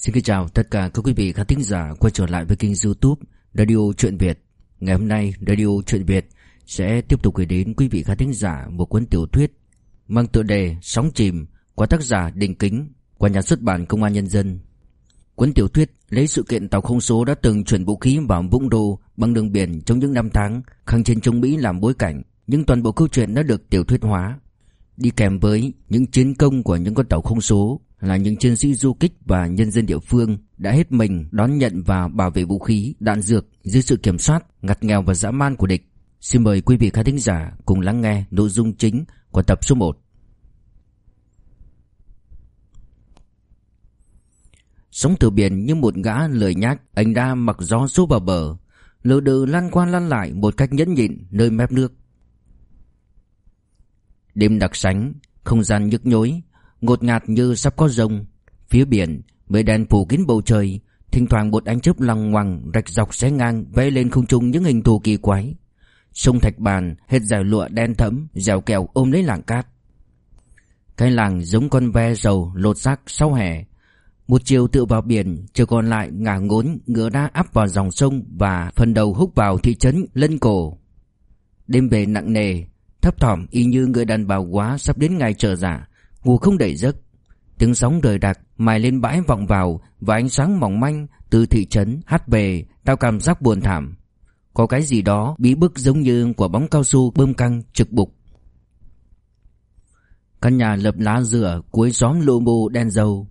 Xin kính chào tất cả các quý vị khán thính giả quay trở lại với kênh youtube Radio Truyện Việt. Ngày hôm nay, Radio Truyện Việt sẽ tiếp tục gửi đến quý vị khán thính giả một cuốn tiểu thuyết Mang tựa đề Sóng Chìm của tác giả Đình Kính của nhà xuất bản Công an Nhân dân. Cuốn tiểu thuyết lấy sự kiện tàu không số đã từng chuyển vũ khí vào Vũng Đô bằng đường biển trong những năm tháng, kháng chiến chống Mỹ làm bối cảnh, Nhưng toàn bộ câu chuyện đã được tiểu thuyết hóa. Đi kèm với những chiến công của những con tàu không số là những chiến sĩ du kích và nhân dân địa phương đã hết mình đón nhận và bảo vệ vũ khí, đạn dược dưới sự kiểm soát, ngặt nghèo và dã man của địch. Xin mời quý vị khán thính giả cùng lắng nghe nội dung chính của tập số 1. Sống từ biển như một gã lười nhác, anh đã mặc gió xô vào bờ, lờ đờ lăn qua lăn lại một cách nhẫn nhịn nơi mép nước. Đêm đặc sánh, không gian nhức nhối, ngột ngạt như sắp có rông. Phía biển, mây đen phủ kín bầu trời, thỉnh thoảng một ánh chớp lằng ngoằng rạch dọc xé ngang vẽ lên không trung những hình thù kỳ quái. Sông Thạch Bàn hết dải lụa đen thẫm, dẻo kẹo ôm lấy làng cát. Cái làng giống con ve dầu lột xác sau hè. Một chiều tựa vào biển, chiều còn lại ngả ngốn ngựa đá áp vào dòng sông và phần đầu húc vào thị trấn Lân Cổ. Đêm về nặng nề, thấp thỏm y như người đàn bà quá sắp đến ngày trở giả ngủ không đầy giấc. Tiếng sóng rời đặc mài lên bãi vọng vào và ánh sáng mỏng manh từ thị trấn hát về, tao cảm giác buồn thảm. Có cái gì đó bí bức giống như quả bóng cao su bơm căng trực bục. Căn nhà lập lá dừa cuối xóm lô mô đen dầu.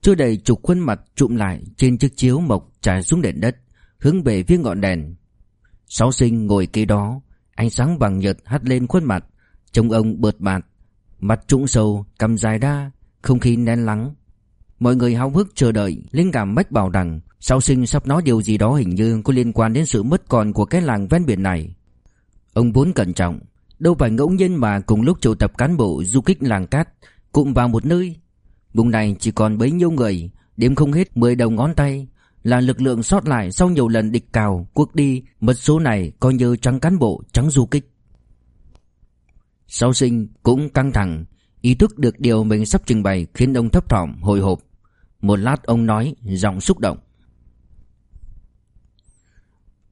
Chưa đầy chục khuôn mặt trụm lại trên chiếc chiếu mộc trải xuống nền đất, hướng về phía ngọn đèn. Sáu sinh ngồi kế đó, ánh sáng vàng nhợt hắt lên khuôn mặt, trông ông bợt bạt, Mặt trũng sâu, cầm dài đa, không khí nén lắng. Mọi người háo hức chờ đợi, linh cảm mách bảo rằng sau sinh sắp nói điều gì đó hình như có liên quan đến sự mất còn của cái làng ven biển này. Ông vốn cẩn trọng, đâu phải ngẫu nhiên mà cùng lúc triệu tập cán bộ du kích làng cát cụm vào một nơi. Vùng này chỉ còn bấy nhiêu người, đếm không hết 10 đầu ngón tay, là lực lượng sót lại sau nhiều lần địch cào, cuộc đi, mất số này coi như trắng cán bộ, trắng du kích. Sau sinh cũng căng thẳng Ý thức được điều mình sắp trình bày Khiến ông thấp thỏm hồi hộp. Một lát ông nói giọng xúc động.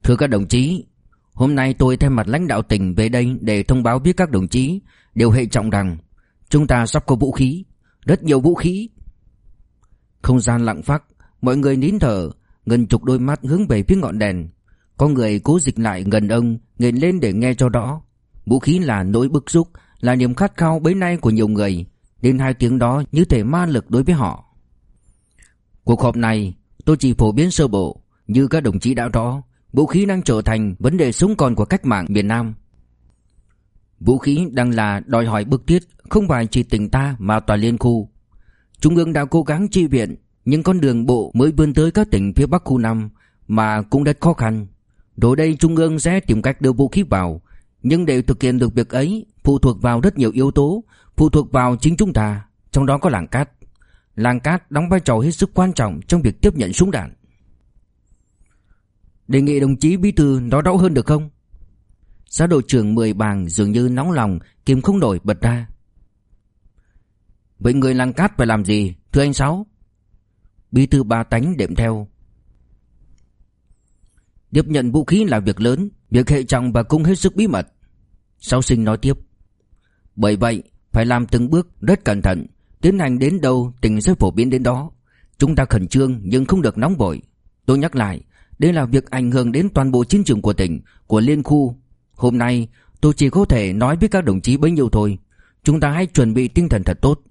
Thưa các đồng chí Hôm nay tôi thay mặt lãnh đạo tỉnh về đây Để thông báo với các đồng chí Điều hệ trọng rằng Chúng ta sắp có vũ khí Rất nhiều vũ khí. Không gian lặng phắc Mọi người nín thở Gần chục đôi mắt hướng về phía ngọn đèn Có người cố dịch lại gần ông Nghền lên để nghe cho rõ Vũ khí là nỗi bức xúc, là niềm khát khao bấy nay của nhiều người, nên hai tiếng đó như thể ma lực đối với họ. Cuộc họp này tôi chỉ phổ biến sơ bộ, như các đồng chí đã rõ, vũ khí đang trở thành vấn đề sống còn của cách mạng miền Nam. Vũ khí đang là đòi hỏi bức thiết, không phải chỉ tỉnh ta mà toàn liên khu. Trung ương đã cố gắng chi viện, nhưng con đường bộ mới vươn tới các tỉnh phía Bắc khu 5 mà cũng rất khó khăn. Rồi đây Trung ương sẽ tìm cách đưa vũ khí vào, nhưng để thực hiện được việc ấy phụ thuộc vào rất nhiều yếu tố, phụ thuộc vào chính chúng ta, trong đó có làng cát. Làng cát đóng vai trò hết sức quan trọng trong việc tiếp nhận súng đạn. Đề nghị đồng chí bí thư nói rõ hơn được không? Xã đội trưởng mười bàng dường như nóng lòng, kìm không nổi bật ra. Vậy người làng cát phải làm gì, thưa anh Sáu? Bí thư ba tánh đệm theo. Tiếp nhận vũ khí là việc lớn, việc hệ trọng và cũng hết sức bí mật. Sau sinh nói tiếp. Bởi vậy, phải làm từng bước rất cẩn thận, tiến hành đến đâu tình sẽ phổ biến đến đó. Chúng ta khẩn trương nhưng không được nóng vội. Tôi nhắc lại, đây là việc ảnh hưởng đến toàn bộ chiến trường của tỉnh, của liên khu. Hôm nay, tôi chỉ có thể nói với các đồng chí bấy nhiêu thôi. Chúng ta hãy chuẩn bị tinh thần thật tốt.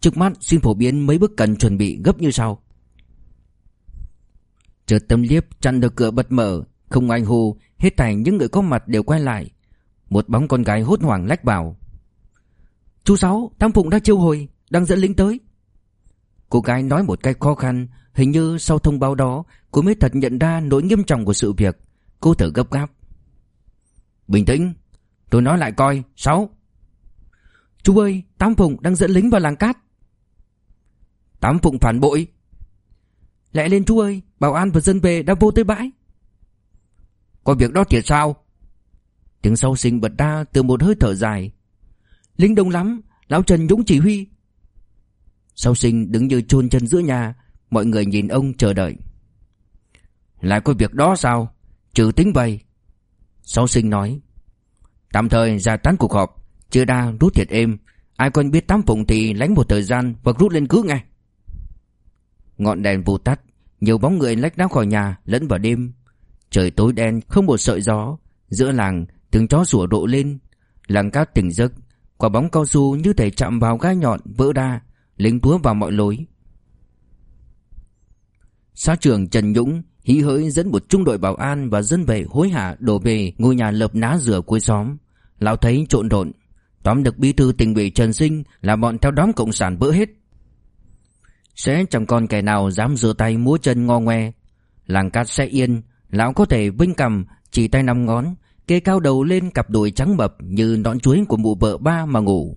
Trước mắt xin phổ biến mấy bước cần chuẩn bị gấp như sau. Chợt tâm liếp chặn được cửa bật mở, không ai hô, Hết thảy những người có mặt đều quay lại. Một bóng con gái hốt hoảng lách vào Chú Sáu Tam Phụng đã chiêu hồi, Đang dẫn lính tới. Cô gái nói một cách khó khăn, Hình như sau thông báo đó, Cô mới thật nhận ra nỗi nghiêm trọng của sự việc. Cô thở gấp gáp. Bình tĩnh, Tôi nói lại coi, Sáu. Chú ơi Tam Phụng đang dẫn lính vào làng cát. Tám Phụng phản bội lại lên chú ơi, Bảo an và dân về đã vô tới bãi. Có việc đó thiệt sao? Tiếng sau sinh bật ra từ một hơi thở dài. Linh đông lắm, Lão Trần Dũng chỉ huy. Sau sinh đứng như chôn chân giữa nhà, Mọi người nhìn ông chờ đợi. Lại có việc đó sao? Trừ tính vậy sau sinh nói, Tạm thời ra tán cuộc họp, Chưa đa rút thiệt êm. Ai còn biết tám phụng thì lánh một thời gian Và rút lên cứ ngay. Ngọn đèn vụt tắt Nhiều bóng người lách ra khỏi nhà lẫn vào đêm. Trời tối đen không một sợi gió. Giữa làng tiếng chó sủa rộ lên. Làng cát tỉnh giấc Quả bóng cao su như thể chạm vào gai nhọn vỡ đa Lính túa vào mọi lối. Xã trưởng Trần Dũng hí hỡi dẫn một trung đội bảo an và dân vệ hối hả đổ về ngôi nhà lợp ná rửa cuối xóm. Lão thấy trộn rộn, tóm được bí thư tỉnh ủy Trần Sinh là bọn theo đóm cộng sản vỡ hết. Sẽ chẳng còn kẻ nào dám giơ tay múa chân ngo ngoe. Làng cát sẽ yên, lão có thể vinh cầm chỉ tay năm ngón, kê cao đầu lên cặp đùi trắng mập như nón chuối của mụ vợ ba mà ngủ.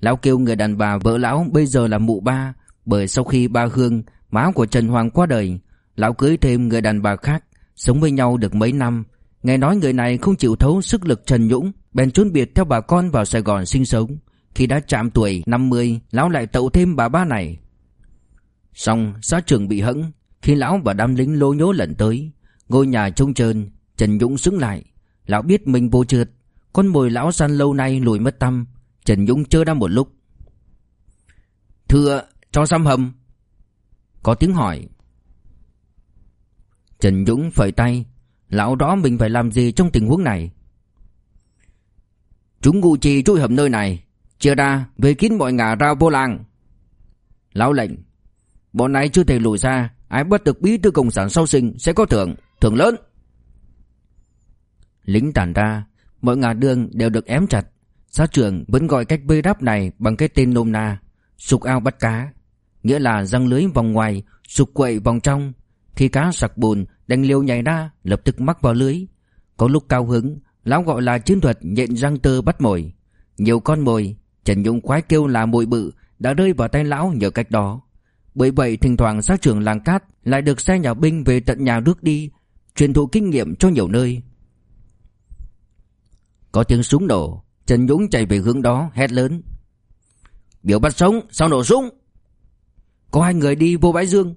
Lão kêu người đàn bà vợ lão bây giờ là mụ ba, bởi sau khi ba Hương, má của Trần Hoàng qua đời, Lão cưới thêm người đàn bà khác Sống với nhau được mấy năm Nghe nói người này không chịu thấu sức lực Trần Nhũng Bèn trốn biệt theo bà con vào Sài Gòn sinh sống Khi đã chạm tuổi 50 Lão lại tậu thêm bà ba này Xong xã trường bị hững Khi lão và đám lính lô nhố lẩn tới, Ngôi nhà trông trơn, Trần dũng xứng lại. Lão biết mình vô trượt. Con mồi lão săn lâu nay lùi mất tâm Trần dũng chơi ra một lúc. Thưa, cho xăm hầm. Có tiếng hỏi. Trần Dũng phẩy tay. Lão đó mình phải làm gì trong tình huống này? Chúng ngụ trì trôi hầm nơi này. Chia ra, về kín mọi ngả ra vô làng. Lão lệnh. Bọn này chưa thể lùi ra Ai bắt được bí thư cộng sản sau sinh Sẽ có thưởng, thưởng lớn. Lính tản ra Mọi ngả đường đều được ém chặt. Xã trưởng vẫn gọi cách bê đáp này Bằng cái tên nôm na Sục ao bắt cá. Nghĩa là răng lưới vòng ngoài Sục quậy vòng trong. Khi cá sặc bùn đánh liều nhảy ra Lập tức mắc vào lưới. Có lúc cao hứng Lão gọi là chiến thuật nhện răng tơ bắt mồi. Nhiều con mồi Trần Dũng khoái kêu là mồi bự Đã rơi vào tay lão nhờ cách đó. Bởi vậy thỉnh thoảng sát trưởng làng cát Lại được xe nhà binh về tận nhà rước đi, Truyền thụ kinh nghiệm cho nhiều nơi. Có tiếng súng nổ, Trần Dũng chạy về hướng đó, hét lớn. Biểu bắt sống, sao nổ súng? Có hai người đi vô bãi dương.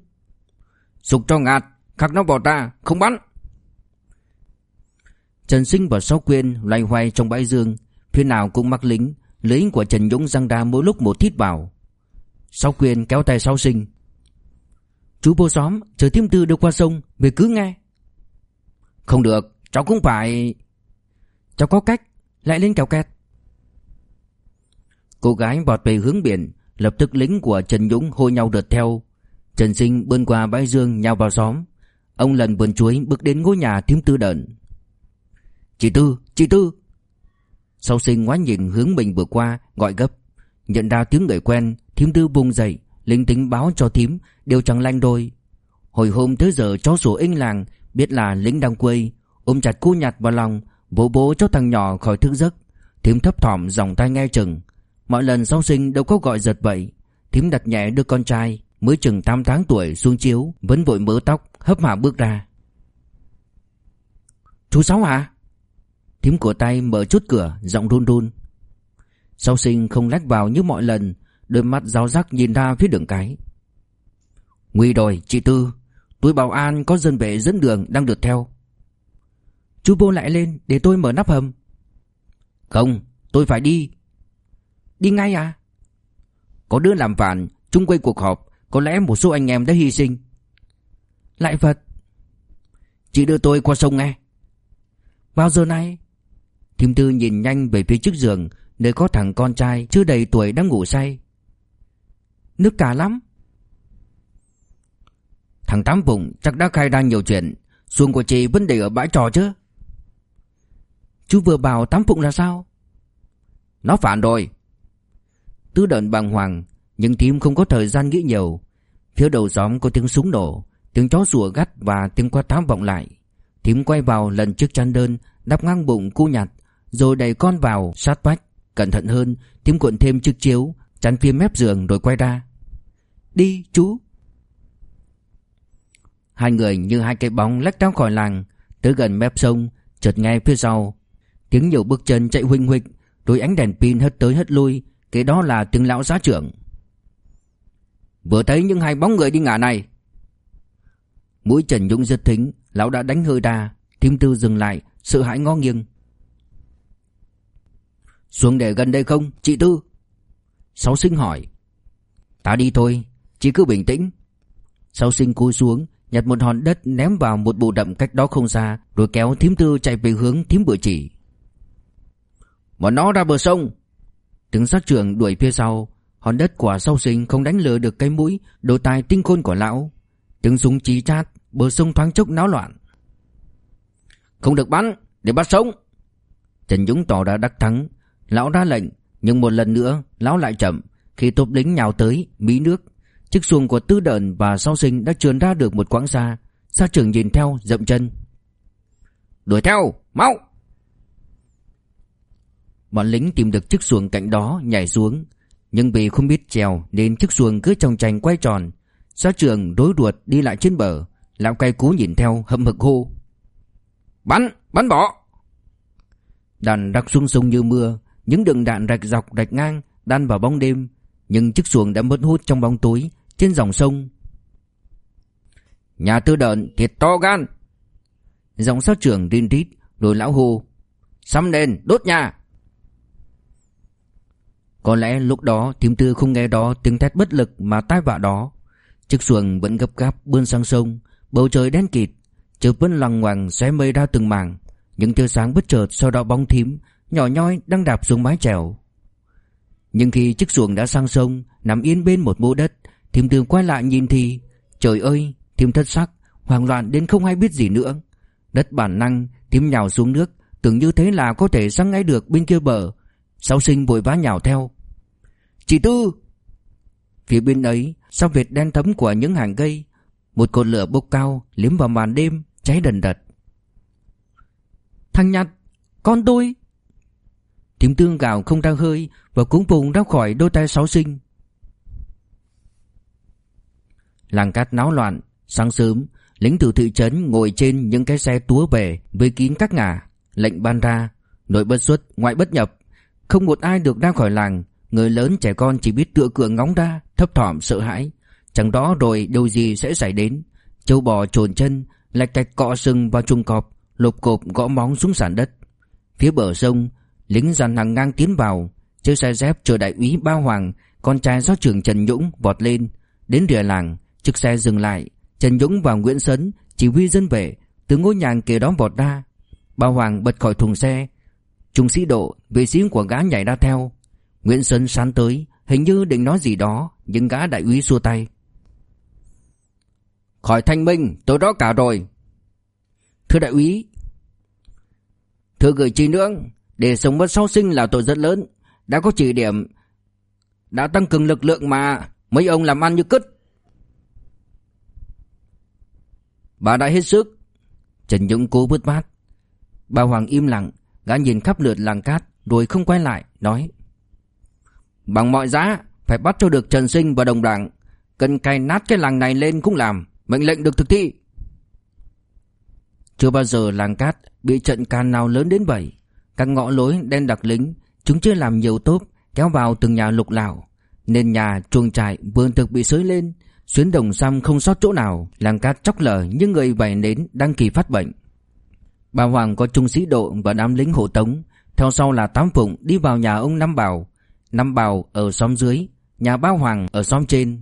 Sục cho ngạt, Khắc nó vào ta, Không bắn. Trần Sinh và Sáu Quyên loay hoay trong bãi dương, Phía nào cũng mắc lính Lính của Trần Dũng răng đa mỗi lúc một thít vào. Sáu quyền kéo tay Sáu Sinh. Chú vô xóm Chờ thiêm tư được qua sông Về cứ nghe. Không được Cháu cũng phải Cháu có cách Lại lên kéo kẹt. Cô gái vọt về hướng biển Lập tức lính của Trần Dũng hô nhau đợt theo. Trần Sinh bươn qua bãi dương nhào vào xóm. Ông lần vườn chuối bước đến ngôi nhà thím tư đợn. Chị Tư, chị Tư. Sau sinh ngoái nhìn hướng mình vừa qua Gọi gấp Nhận ra tiếng người quen Thím Tư vùng dậy, Linh tính báo cho thím, Đều chẳng lanh đôi Hồi hôm tới giờ chó sủa inh làng, Biết là lính đang quê, Ôm chặt cô nhặt vào lòng, Vỗ bố cho thằng nhỏ khỏi thức giấc. Thím thấp thỏm dòng tay nghe chừng. Mọi lần sau sinh đâu có gọi giật vậy Thím đặt nhẹ đứa con trai, mới chừng 8 tháng tuổi xuống chiếu, vẫn vội mớ tóc, hấp hả bước ra. Chú sáu à thím của tay mở chút cửa, giọng run run. Sau sinh không lách vào như mọi lần đôi mắt giáo giác nhìn ra phía đường cái. Nguy rồi, chị tư. Túi bảo an có dân vệ dẫn đường đang được theo. Chú vô lại lên để tôi mở nắp hầm. Không, tôi phải đi. Đi ngay à? Có đứa làm phản chung quay cuộc họp, có lẽ một số anh em đã hy sinh. Lại Phật. Chị đưa tôi qua sông nghe. Bao giờ này. Thím tư nhìn nhanh về phía trước giường, Nơi có thằng con trai chưa đầy tuổi đang ngủ say. Nước cả lắm. Thằng Tám Vùng chắc đã khai ra nhiều chuyện Xuồng của chị vẫn để ở bãi trò chứ. Chú vừa bảo Tám Phụng là sao? Nó phản rồi. Tứ đợn bàng hoàng Nhưng thím không có thời gian nghĩ nhiều. Phía đầu xóm có tiếng súng nổ Tiếng chó sủa gắt và tiếng quát tháo vọng lại. Thím quay vào lần chiếc chăn đơn Đắp ngang bụng cu nhặt Rồi đẩy con vào sát vách. Cẩn thận hơn Thím cuộn thêm chiếc chiếu Chắn phía mép giường rồi quay ra Đi, chú. Hai người như hai cái bóng lách ra khỏi làng, Tới gần mép sông, Chợt nghe phía sau. Tiếng nhiều bước chân chạy huỳnh huỳnh Đôi ánh đèn pin hất tới hất lui Cái đó là tiếng lão giá trưởng. Vừa thấy những hai bóng người đi ngả này. Mũi Trần Dũng giật thính, Lão đã đánh hơi đà Tim tư dừng lại, Sợ hãi ngó nghiêng. Xuống để gần đây không, chị Tư? Sáu sinh hỏi. Ta đi thôi. Chị cứ bình tĩnh. Sau sinh cúi xuống, Nhặt một hòn đất ném vào một bụi đậm cách đó không xa, Rồi kéo thím tư chạy về hướng thím bữa chỉ. Bọn nó ra bờ sông. Tướng sát trưởng đuổi phía sau. Hòn đất của sau sinh không đánh lừa được cái mũi Đồ tài tinh khôn của lão. Tiếng súng chí chát, Bờ sông thoáng chốc náo loạn. Không được bắn, Để bắt sống. Trần Dũng tỏ ra đắc thắng. Lão ra lệnh, Nhưng một lần nữa, Lão lại chậm. Khi tốp lính nhào tới Mỹ nước Chiếc xuồng của tư đợn và sau sinh đã trườn ra được một quãng xa. Sa trưởng nhìn theo dậm chân. Đuổi theo Mau! Bọn lính tìm được chiếc xuồng cạnh đó nhảy xuống. Nhưng vì không biết trèo Nên chiếc xuồng cứ trong tranh quay tròn. Sa trưởng đối ruột đi lại trên bờ. Lão cay cú nhìn theo hậm hực hô. Bắn, bắn bỏ! Đàn rắc xuống sông như mưa Những đường đạn rạch dọc rạch ngang Đan vào bóng đêm. Nhưng chiếc xuồng đã mất hút trong bóng tối trên dòng sông. Nhà tư đợn thiệt to gan. Dòng sát trưởng rin rít Rồi lão hô, Xăm đèn đốt nhà. Có lẽ lúc đó thím tư không nghe đó tiếng thét bất lực mà tai vạ đó. Chiếc xuồng vẫn gấp gáp bươn sang sông, Bầu trời đen kịt, Chợt vẫn lằng ngoằng xé mây ra từng mảng. Những tia sáng bất chợt sau đó bóng thím, Nhỏ nhoi đang đạp xuống mái chèo. Nhưng khi chiếc xuồng đã sang sông, Nằm yên bên một mô đất thiêm tường quay lại nhìn thì, Trời ơi thiêm thất sắc, Hoảng loạn đến không ai biết gì nữa. Đất bản năng thiêm nhào xuống nước, Tưởng như thế là có thể sang ngay được bên kia bờ. Sáu sinh vội vã nhào theo. Chị Tư! Phía bên ấy, Sau vệt đen thấm của những hàng cây, Một cột lửa bốc cao, Liếm vào màn đêm, Cháy đần đật. Thằng nhặt Con tôi! Thiêm tương gào không ra hơi Và cũng vùng ra khỏi đôi tay sáu sinh. Làng cát náo loạn. Sáng sớm, Lính từ thị trấn ngồi trên những cái xe túa về Với kín các ngả, Lệnh ban ra, Nội bất xuất, ngoại bất nhập. Không một ai được ra khỏi làng. Người lớn, trẻ con chỉ biết tựa cửa ngóng ra, Thấp thỏm, sợ hãi. Chẳng đó rồi điều gì sẽ xảy đến? Châu bò trồn chân, Lạch cạch cọ sừng vào chuồng cọp, Lộp cộp gõ móng xuống sàn đất. Phía bờ sông, Lính dàn hàng ngang tiến vào. Chiếc xe dép chờ đại úy Bao Hoàng, Con trai do trưởng Trần Dũng vọt lên, Đến rìa làng. Chiếc xe dừng lại, Trần Dũng và Nguyễn Sấn Chỉ huy dân về Từ ngôi nhà kề đó vọt ra. Bao Hoàng bật khỏi thùng xe. Trung sĩ độ, Vệ sĩ của gã nhảy ra theo. Nguyễn Sấn sán tới, Hình như định nói gì đó, Nhưng gã đại úy xua tay. Khỏi thanh minh, tôi đó cả rồi. Thưa đại úy. Thưa gửi chi nữa Để sống mất sau sinh là tội rất lớn. Đã có chỉ điểm, Đã tăng cường lực lượng mà, Mấy ông làm ăn như cứt Bà đã hết sức. Trần Dũng cố bứt bát. Bà Hoàng im lặng, Gã nhìn khắp lượt làng cát, Rồi không quay lại, Nói. Bằng mọi giá, Phải bắt cho được Trần Sinh và đồng đảng, Cần cày nát cái làng này lên cũng làm, Mệnh lệnh được thực thi. Chưa bao giờ làng cát Bị trận can nào lớn đến vậy. Các ngõ lối đen đặc lính, Chúng chưa làm nhiều tốp, Kéo vào từng nhà lục lạo, Nên nhà chuồng trại vườn thực bị sới lên Xuyến đồng xăm không sót chỗ nào, Làng cát chóc lở như người bày nến Đăng kỳ phát bệnh. Bà Hoàng có trung sĩ độ và đám lính hộ tống. Theo sau là Tám Phụng đi vào nhà ông Năm Bảo. Năm Bảo ở xóm dưới, Nhà ba Hoàng ở xóm trên.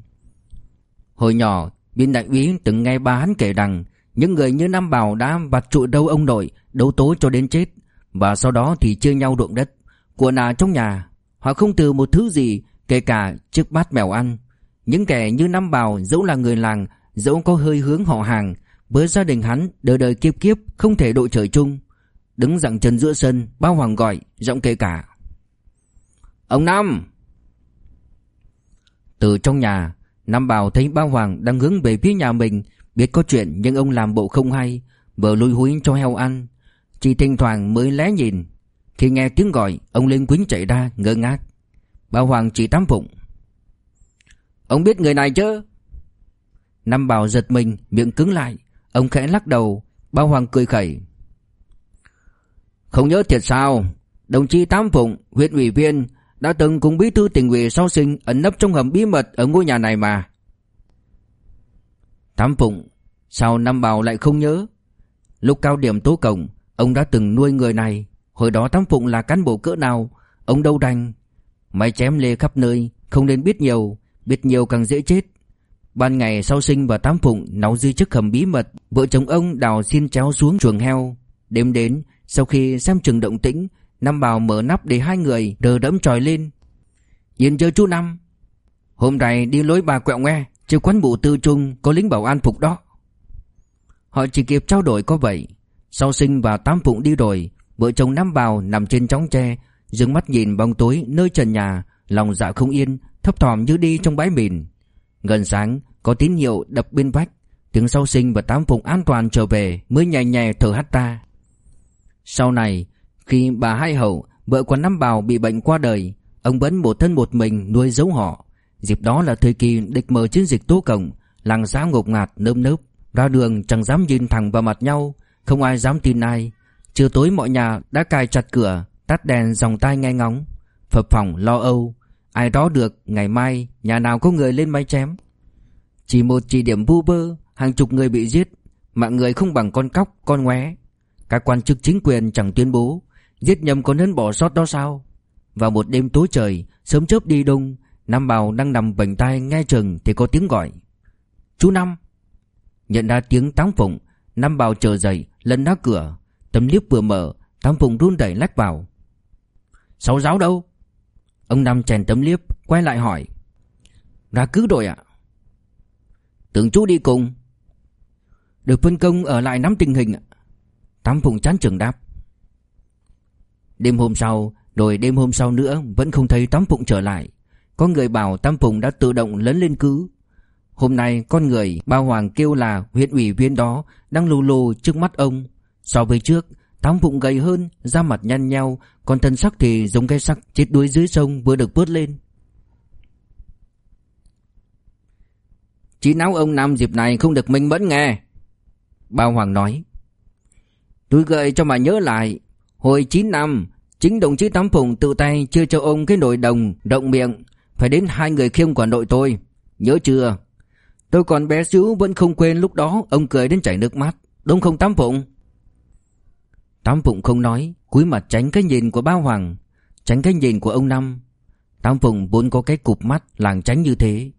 Hồi nhỏ, Viên đại úy từng nghe ba hắn kể rằng, Những người như Năm Bảo đã vặt trụ đâu ông nội, Đấu tố cho đến chết, Và sau đó thì chia nhau ruộng đất. Của nà trong nhà, Họ không từ một thứ gì, Kể cả chiếc bát mèo ăn. Những kẻ như Nam Bảo dẫu là người làng, Dẫu có hơi hướng họ hàng Với gia đình hắn đời đời kiếp kiếp, Không thể đội trời chung. Đứng dặng chân giữa sân Bao Hoàng gọi, Giọng kể cả. Ông Năm Từ trong nhà, Nam Bảo thấy Bao Hoàng đang hướng về phía nhà mình, Biết có chuyện nhưng ông làm bộ không hay vừa lùi húi cho heo ăn. Chỉ thỉnh thoảng mới lé nhìn. Khi nghe tiếng gọi, Ông lên Quýnh chạy ra, ngơ ngác. Bao Hoàng chỉ tám phụng Ông biết người này chứ? Nam Bảo giật mình, Miệng cứng lại. Ông khẽ lắc đầu Bao Hoàng cười khẩy. Không nhớ thiệt sao? Đồng chí Tám Phụng, huyện ủy viên, Đã từng cùng bí thư tỉnh ủy sau sinh Ẩn nấp trong hầm bí mật ở ngôi nhà này mà. Tám Phụng, Sao Năm Bảo lại không nhớ? Lúc cao điểm tố cổng Ông đã từng nuôi người này. Hồi đó Tám Phụng là cán bộ cỡ nào? Ông đâu đành? Mày chém lê khắp nơi, Không nên biết nhiều. Biết nhiều càng dễ chết. Ban ngày sau sinh và Tám Phụng, nấu dư chức hầm bí mật, Vợ chồng ông đào xin chéo xuống chuồng heo. Đêm đến, Sau khi xem chừng động tĩnh Năm Bảo mở nắp để hai người đờ đẫm tròi lên. Nhìn chơi chú Năm Hôm nay đi lối bà quẹo nghe Chứ quán bộ tư trung có lính bảo an phục đó. Họ chỉ kịp trao đổi có vậy, Sau sinh và Tám Phụng đi rồi, Vợ chồng Nam Bào nằm trên chóng tre dừng mắt nhìn bóng tối nơi trần nhà Lòng dạ không yên, Thấp thỏm như đi trong bãi mìn. Gần sáng, có tín hiệu đập bên vách. Tiếng sau sinh và Tám Phụng an toàn trở về Mới nhẹ nhẹ thở hắt ta. Sau này, Khi bà Hai Hậu, Vợ của năm Bào bị bệnh qua đời, Ông vẫn một thân một mình nuôi giấu họ. Dịp đó là thời kỳ địch mở chiến dịch tố cổng Làng xã ngột ngạt, nơm nớp, Ra đường chẳng dám nhìn thẳng vào mặt nhau, Không ai dám tin ai. Chiều tối mọi nhà đã cài chặt cửa, Tắt đèn dòng tai nghe ngóng. Phập phòng lo âu Ai đó được ngày mai nhà nào có người lên máy chém. Chỉ một chỉ điểm vu bơ Hàng chục người bị giết Mạng người không bằng con cóc, con ngoé. Các quan chức chính quyền chẳng tuyên bố Giết nhầm có nên bỏ sót đó sao. Vào một đêm tối trời, Sớm chớp đi đông, Nam bào đang nằm vành tay nghe chừng thì có tiếng gọi. Chú Năm! Nhận ra tiếng táng phụng, Nam bào chờ dậy lần đá cửa. Tấm liếp vừa mở Tám phụng run đẩy lách vào. Sáu giáo đâu? Ông Năm chèn tấm liếp, Quay lại hỏi. Ra cứ rồi ạ. Tưởng chú đi cùng. Được phân công ở lại nắm tình hình ạ. Tám Phụng chán trường đáp. Đêm hôm sau Rồi đêm hôm sau nữa Vẫn không thấy Tám Phụng trở lại. Có người bảo Tam Phùng đã tự động lấn lên cứ. Hôm nay con người Bao Hoàng kêu là huyện ủy viên đó Đang lù lù trước mắt ông. So với trước Tám bụng gầy hơn, Da mặt nhăn nhau Còn thân sắc thì giống cái sắc chết đuối dưới sông Vừa được vớt lên. Chỉ não ông Nam dịp này không được minh mẫn nghe, Bao Hoàng nói. Tôi gợi cho mà nhớ lại, Hồi 9 năm, Chính đồng chí Tám Phùng tự tay chưa cho ông cái nồi đồng Động miệng, phải đến hai người khiêng quản đội tôi. Nhớ chưa? Tôi còn bé xíu vẫn không quên lúc đó Ông cười đến chảy nước mắt, Đúng không Tám Phụng? Tám Phụng không nói, cúi mặt tránh cái nhìn của bao hoàng, Tránh cái nhìn của ông Năm. Tám Phụng vốn có cái cụp mắt làng tránh như thế.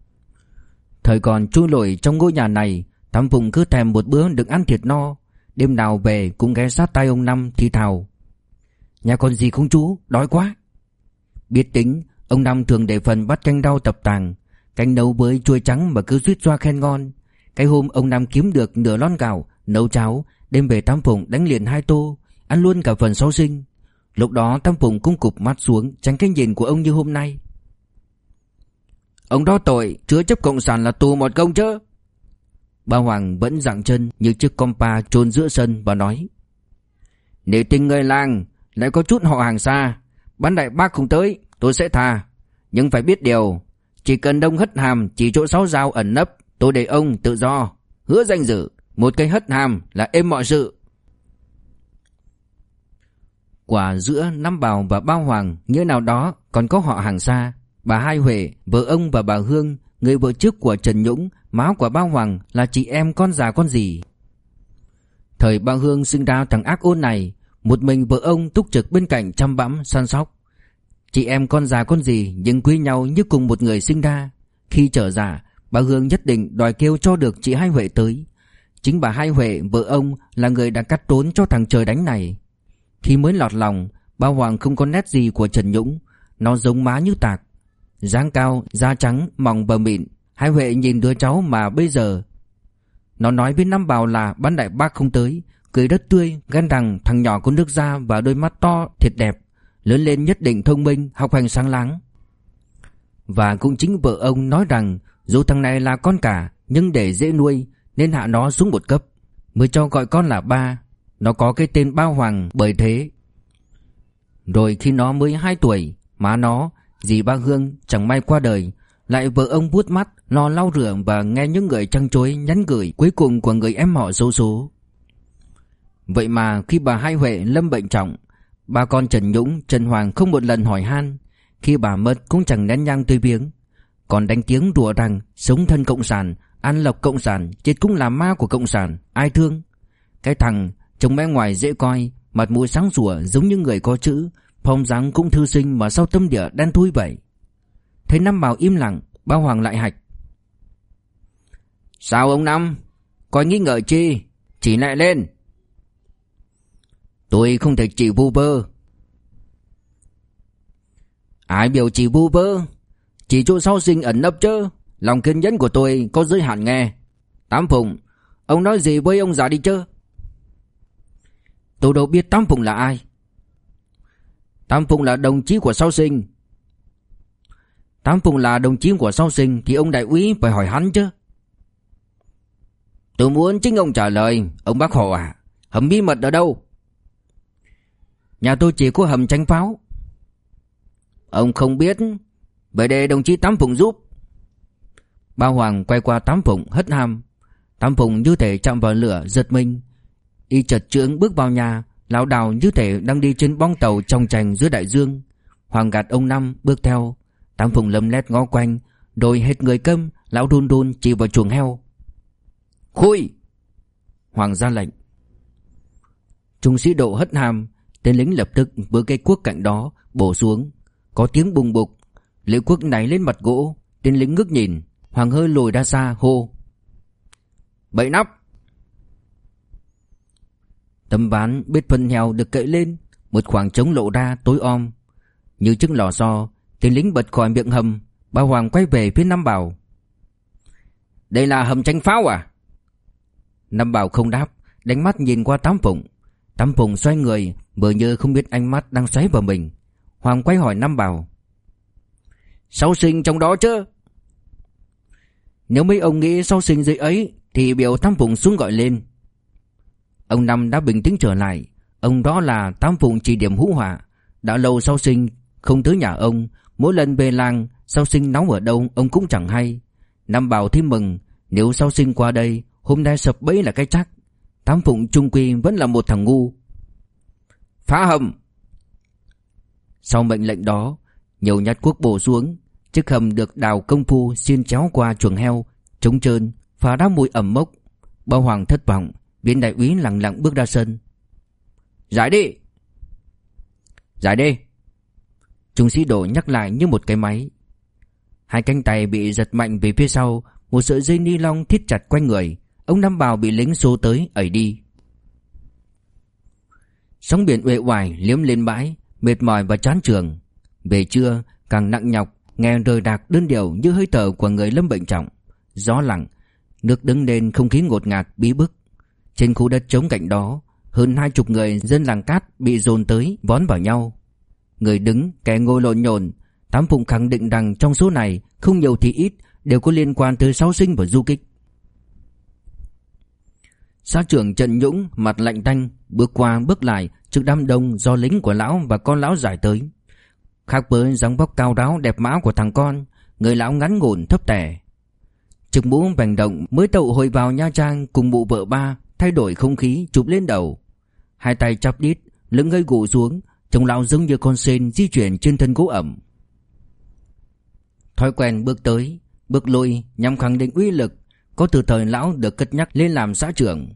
Thời còn chui lội trong ngôi nhà này, Tám Phụng cứ thèm một bữa được ăn thiệt no, Đêm nào về cũng ghé sát tay ông Năm thì thào. Nhà còn gì không chú, Đói quá. Biết tính, Ông Năm thường để phần bắt canh rau tập tàng, Canh nấu với chuối trắng mà cứ suýt xoa khen ngon. Cái hôm ông Năm kiếm được nửa lon gạo, Nấu cháo, Đem về Tam Phụng đánh liền hai tô. Ăn luôn cả phần sau sinh. Lúc đó Tam Phụng cũng cụp mắt xuống, Tránh cái nhìn của ông như hôm nay. Ông đó tội, Chứa chấp cộng sản là tù một công chứ. Ba Hoàng vẫn dạng chân Như chiếc compa trôn giữa sân và nói Nếu tình người làng, Lại có chút họ hàng xa. Bán đại bác không tới, tôi sẽ tha. Nhưng phải biết điều, Chỉ cần đông hất hàm, chỉ chỗ sáu dao ẩn nấp, Tôi để ông tự do. Hứa danh dự, Một cây hất hàm là êm mọi sự. Quả giữa Năm Bào và Bao Hoàng Như nào đó còn có họ hàng xa Bà Hai Huệ, vợ ông và bà Hương Người vợ trước của Trần Nhũng Máu của Bao Hoàng là chị em con già con gì Thời Bao Hương sinh ra thằng ác ôn này Một mình vợ ông túc trực bên cạnh chăm bẵm săn sóc Chị em con già con gì nhưng quý nhau như cùng một người sinh ra. Khi trở già, bà Hương nhất định đòi kêu cho được chị Hai Huệ tới. Chính bà Hai Huệ, vợ ông, là người đã cắt trốn cho thằng trời đánh này thì mới lọt lòng, Ba Hoàng không có nét gì của Trần Nhũng. Nó giống má như tạc. dáng cao, da trắng, mỏng bờ mịn. Hai Huệ nhìn đứa cháu mà bây giờ. Nó nói với Năm Bảo là bán đại bác không tới. Cười đất tươi, ghen rằng thằng nhỏ có nước da và đôi mắt to, thiệt đẹp. Lớn lên nhất định thông minh Học hành sáng láng Và cũng chính vợ ông nói rằng Dù thằng này là con cả Nhưng để dễ nuôi Nên hạ nó xuống một cấp Mới cho gọi con là ba nó có cái tên Bao Hoàng bởi thế. Rồi khi nó mới 2 tuổi Má nó Dì ba Hương chẳng may qua đời Lại vợ ông bút mắt Lo lau rửa và nghe những người trăng chối Nhắn gửi cuối cùng của người em họ xấu số Vậy mà khi bà Hai Huệ lâm bệnh trọng Ba con Trần Nhũng, Trần Hoàng không một lần hỏi han. Khi bà mất cũng chẳng nén nhang tươi biếng Còn đánh tiếng đùa rằng Sống thân cộng sản ăn lộc cộng sản Chết cũng là ma của cộng sản Ai thương. Cái thằng Trông bé ngoài dễ coi Mặt mũi sáng sủa giống như người có chữ Phong dáng cũng thư sinh mà sao tâm địa đen thui vậy? Thấy Năm Bảo im lặng Bao Hoàng lại hạch. Sao ông Năm? Coi nghi ngờ chi? Chỉ lại lên. Tôi không thể chỉ vu vơ. Ai biểu chỉ vu vơ? Chỉ chỗ sau sinh ẩn nấp chứ Lòng kiên nhẫn của tôi có giới hạn nghe. Tám Phụng Ông nói gì với ông già đi chứ Tôi đâu biết Tám Phụng là ai. Tám Phụng là đồng chí của sau sinh. Tám Phụng là đồng chí của sau sinh Thì ông đại úy phải hỏi hắn chứ. Tôi muốn chính ông trả lời, Ông bác Hồ à Hầm bí mật ở đâu? Nhà tôi chỉ có hầm tranh pháo. Ông không biết bởi đề đồng chí Tám Phụng giúp. Ba Hoàng quay qua Tám Phụng, hất ham Tám Phụng như thể chạm vào lửa giật mình. Y chợt chưỡng bước vào nhà, Lão đào như thể đang đi trên bong tàu trong trành giữa đại dương. Hoàng gạt ông Năm bước theo, Tám Phụng lầm lét ngó quanh, Rồi hết người câm, Lão đun đun chỉ vào chuồng heo. Khui! Hoàng ra lệnh. Trung sĩ độ hất hàm, Tên lính lập tức với cây cuốc cạnh đó, Bổ xuống. Có tiếng bùng bục, Lưỡi cuốc nảy lên mặt gỗ, Tên lính ngước nhìn. Hoàng hơi lùi ra xa, hô. Bậy nắp! Tấm ván bếp phân heo được cậy lên, Một khoảng trống lộ ra tối om. Như trứng lò xo, Tên lính bật khỏi miệng hầm, Bà Hoàng quay về phía Nam Bảo. Đây là hầm tranh pháo à? Nam Bảo không đáp, Đánh mắt nhìn qua Tám Phụng Tám Phụng xoay người bờ như không biết ánh mắt đang xoáy vào mình. Hoàng quay hỏi Nam Bảo. Sáu sinh trong đó chứ? Nếu mấy ông nghĩ sau sinh dưới ấy Thì biểu Tám Phụng xuống gọi lên. Ông Năm đã bình tĩnh trở lại. Ông đó là Tám Phụng chỉ điểm hữu hỏa Đã lâu sau sinh, Không tới nhà ông, Mỗi lần về làng, Sau sinh nóng ở đâu, ông cũng chẳng hay. Năm bảo thêm mừng, Nếu sau sinh qua đây, Hôm nay sập bẫy là cái chắc. Tám Phụng Trung Quy vẫn là một thằng ngu. Phá hầm. Sau mệnh lệnh đó, Nhiều nhát quốc bổ xuống, Chiếc hầm được đào công phu xuyên chéo qua chuồng heo, Trống trơn, Phá đá mùi ẩm mốc. Bao hoàng thất vọng Viên đại úy lặng lặng bước ra sân. Giải đi. Giải đi. Trung sĩ đổ nhắc lại như một cái máy. Hai cánh tay bị giật mạnh về phía sau, Một sợi dây ni lông thiết chặt quanh người. Ông Năm Bảo bị lính xô tới, ẩy đi. Sóng biển uể oải liếm lên bãi, Mệt mỏi và chán trường Về trưa, càng nặng nhọc, Nghe rời đạc đơn điệu như hơi thở của người lâm bệnh trọng. Gió lặng, Nước đứng lên không khí ngột ngạt bí bức. Trên khu đất trống cạnh đó, Hơn hai chục người dân làng cát bị dồn tới vón vào nhau. Người đứng, kẻ ngồi lộn nhộn, Tám Phụng khẳng định rằng trong số này Không nhiều thì ít Đều có liên quan tới sáu sinh và du kích. Xã trưởng Trần Nhũng mặt lạnh tanh Bước qua bước lại trước đám đông do lính của lão và con lão giải tới. Khác với dáng vóc cao ráo đẹp mã của thằng con, Người lão ngắn ngủn thấp tẻ. Trực mũ vành động mới tậu hồi vào Nha Trang cùng mụ vợ ba Thay đổi không khí, chụp lên đầu. Hai tay chắp đít, Lưng hơi gù xuống, Trông lão giống như con sen di chuyển trên thân gỗ ẩm. Thói quen bước tới, Bước lui nhằm khẳng định uy lực, Có từ thời lão được cất nhắc lên làm xã trưởng.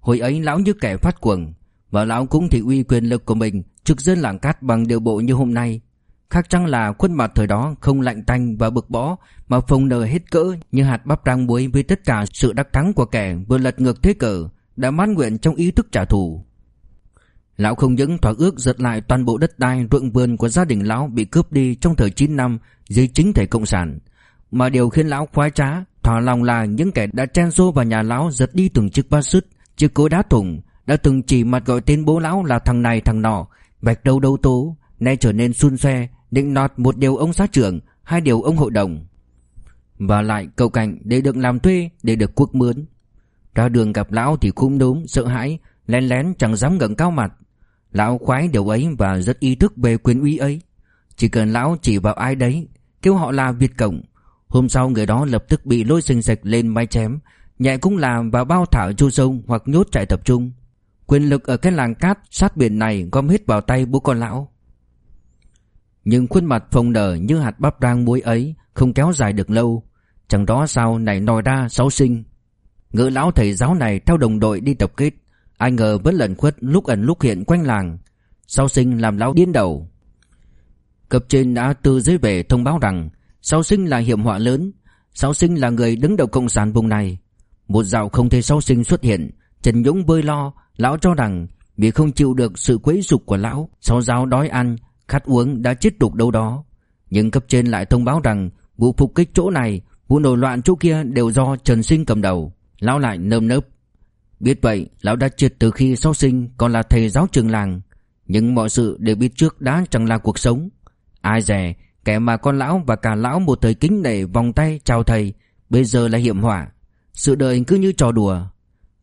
Hồi ấy lão như kẻ phát cuồng, Và lão cũng thị uy quyền lực của mình Trực dân làng cát bằng điều bộ như hôm nay. Khác chăng là khuôn mặt thời đó không lạnh tanh và bực bó Mà phồng nở hết cỡ như hạt bắp rang muối Với tất cả sự đắc thắng của kẻ vừa lật ngược thế cờ đã mãn nguyện trong ý thức trả thù Lão không những thỏa ước giật lại toàn bộ đất đai ruộng vườn của gia đình lão bị cướp đi trong thời 9 năm dưới chính thể cộng sản. Mà điều khiến lão khoái trá, thỏa lòng là những kẻ đã chen xô vào nhà lão giật đi từng chiếc ba sứt, chiếc cối đá thùng, đã từng chỉ mặt gọi tên bố lão là thằng này thằng nọ, vạch đầu đấu tố, nay trở nên xun xoe, định nọt một điều ông xã trưởng, hai điều ông hội đồng. Và lại cầu cảnh để được làm thuê, để được quốc mướn. Ra đường gặp lão thì cũng đốm, sợ hãi, lén lén chẳng dám ngẩng cao mặt. Lão khoái điều ấy và rất ý thức về quyền uy ấy. Chỉ cần lão chỉ vào ai đấy Kêu họ là Việt Cộng Hôm sau người đó lập tức bị lôi sình sạch lên máy chém Nhẹ cũng làm vào bao thảo chu sông hoặc nhốt trại tập trung. Quyền lực ở cái làng cát sát biển này gom hết vào tay bố con lão. Nhưng khuôn mặt phồng nở như hạt bắp rang muối ấy Không kéo dài được lâu. Chẳng đó sao này nòi ra sáu sinh ngự lão thầy giáo này theo đồng đội đi tập kết. Ai ngờ vẫn lẩn khuất lúc ẩn lúc hiện quanh làng. Sau sinh làm lão điên đầu. Cấp trên đã từ dưới về thông báo rằng, Sau sinh là hiểm họa lớn. Sau sinh là người đứng đầu cộng sản vùng này. Một dạo không thấy sau sinh xuất hiện. Trần Dũng bơi lo, Lão cho rằng vì không chịu được sự quấy dục của lão, Sau giáo đói ăn, Khát uống đã chết đục đâu đó. Nhưng cấp trên lại thông báo rằng Vụ phục kích chỗ này, Vụ nổi loạn chỗ kia đều do Trần Sinh cầm đầu. Lão lại nơm nớp. Biết vậy lão đã chết từ khi sau sinh Còn là thầy giáo trường làng. Nhưng mọi sự đều biết trước đã chẳng là cuộc sống. Ai dè Kẻ mà con lão và cả lão một thời kính nể vòng tay chào thầy Bây giờ là hiểm họa. Sự đời cứ như trò đùa.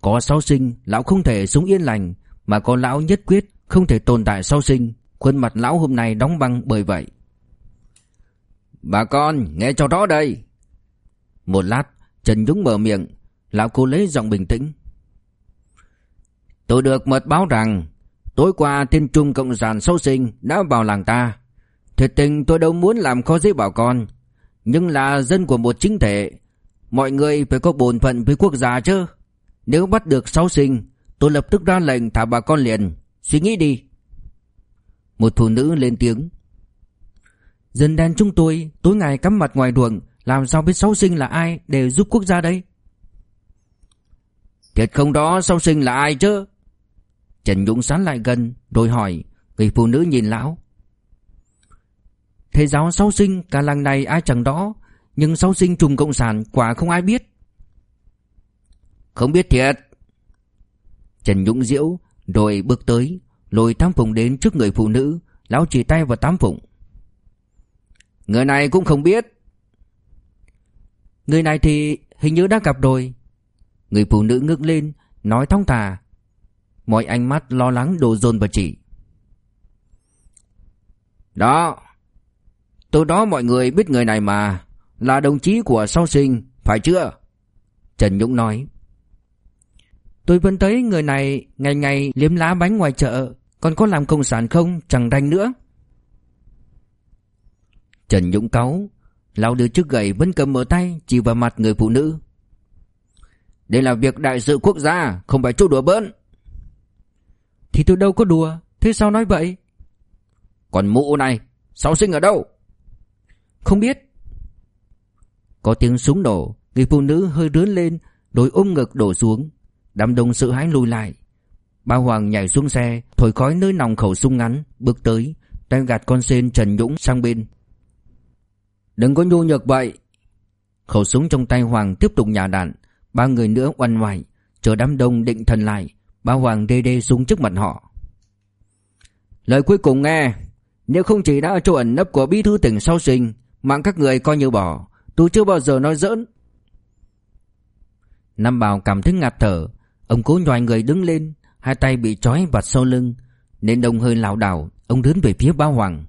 Có sau sinh lão không thể sống yên lành Mà con lão nhất quyết không thể tồn tại sau sinh. Khuôn mặt lão hôm nay đóng băng bởi vậy. Bà con nghe cho rõ đây. Một lát Trần Dũng mở miệng Lão cô lấy giọng bình tĩnh. Tôi được mật báo rằng, Tối qua thiên trung cộng sản sâu sinh đã vào làng ta. Thiệt tình tôi đâu muốn làm khó dễ bảo con, Nhưng là dân của một chính thể, Mọi người phải có bổn phận với quốc gia chứ. Nếu bắt được sáu sinh, Tôi lập tức ra lệnh thả bà con liền. Suy nghĩ đi. Một phụ nữ lên tiếng. Dân đen chúng tôi tối ngày cắm mặt ngoài ruộng, Làm sao biết sáu sinh là ai để giúp quốc gia đây? Thiệt không đó, sau sinh là ai chứ? Trần Dũng sán lại gần, Rồi hỏi, Người phụ nữ nhìn lão. Thầy giáo sau sinh, cả làng này ai chẳng đó, Nhưng sau sinh trùng cộng sản quả không ai biết. Không biết thiệt. Trần Dũng diễu, Rồi bước tới, Lôi Tám Phụng đến trước người phụ nữ, Lão chỉ tay vào Tám Phụng. Người này cũng không biết. Người này thì hình như đã gặp rồi Người phụ nữ ngước lên Nói thong thả. Mọi ánh mắt lo lắng đổ dồn vào chị. Đó Từ đó mọi người biết người này mà Là đồng chí của sau sinh Phải chưa? Trần Dũng nói. Tôi vẫn thấy người này ngày ngày liếm lá bánh ngoài chợ Còn có làm công sản không chẳng ranh nữa. Trần Dũng cáu. Lão đưa chiếc gậy vẫn cầm ở tay Chỉ vào mặt người phụ nữ Đây là việc đại sự quốc gia Không phải chút đùa bỡn. Thì tôi đâu có đùa? Thế sao nói vậy? Còn mụ này Sáu sinh ở đâu? Không biết. Có tiếng súng nổ Người phụ nữ hơi rướn lên Rồi ôm ngực đổ xuống. Đám đông sợ hãi lùi lại. Ba Hoàng nhảy xuống xe Thổi khói nơi nòng khẩu súng ngắn Bước tới Đang gạt con sen Trần Dũng sang bên. Đừng có nhu nhược vậy. Khẩu súng trong tay Hoàng tiếp tục nhả đạn Ba người nữa oằn ngoài Chờ đám đông định thần lại Ba Hoàng đê đê xuống trước mặt họ. Lời cuối cùng nghe, Nếu không chỉ đã ở chỗ ẩn nấp của bí thư tỉnh sau sinh, Mạng các người coi như bỏ Tôi chưa bao giờ nói dỡn Nam Bảo cảm thấy ngạt thở, Ông cố nhoài người đứng lên, Hai tay bị trói vặt sau lưng, Nên đông hơi lảo đảo, Ông đứng về phía ba Hoàng.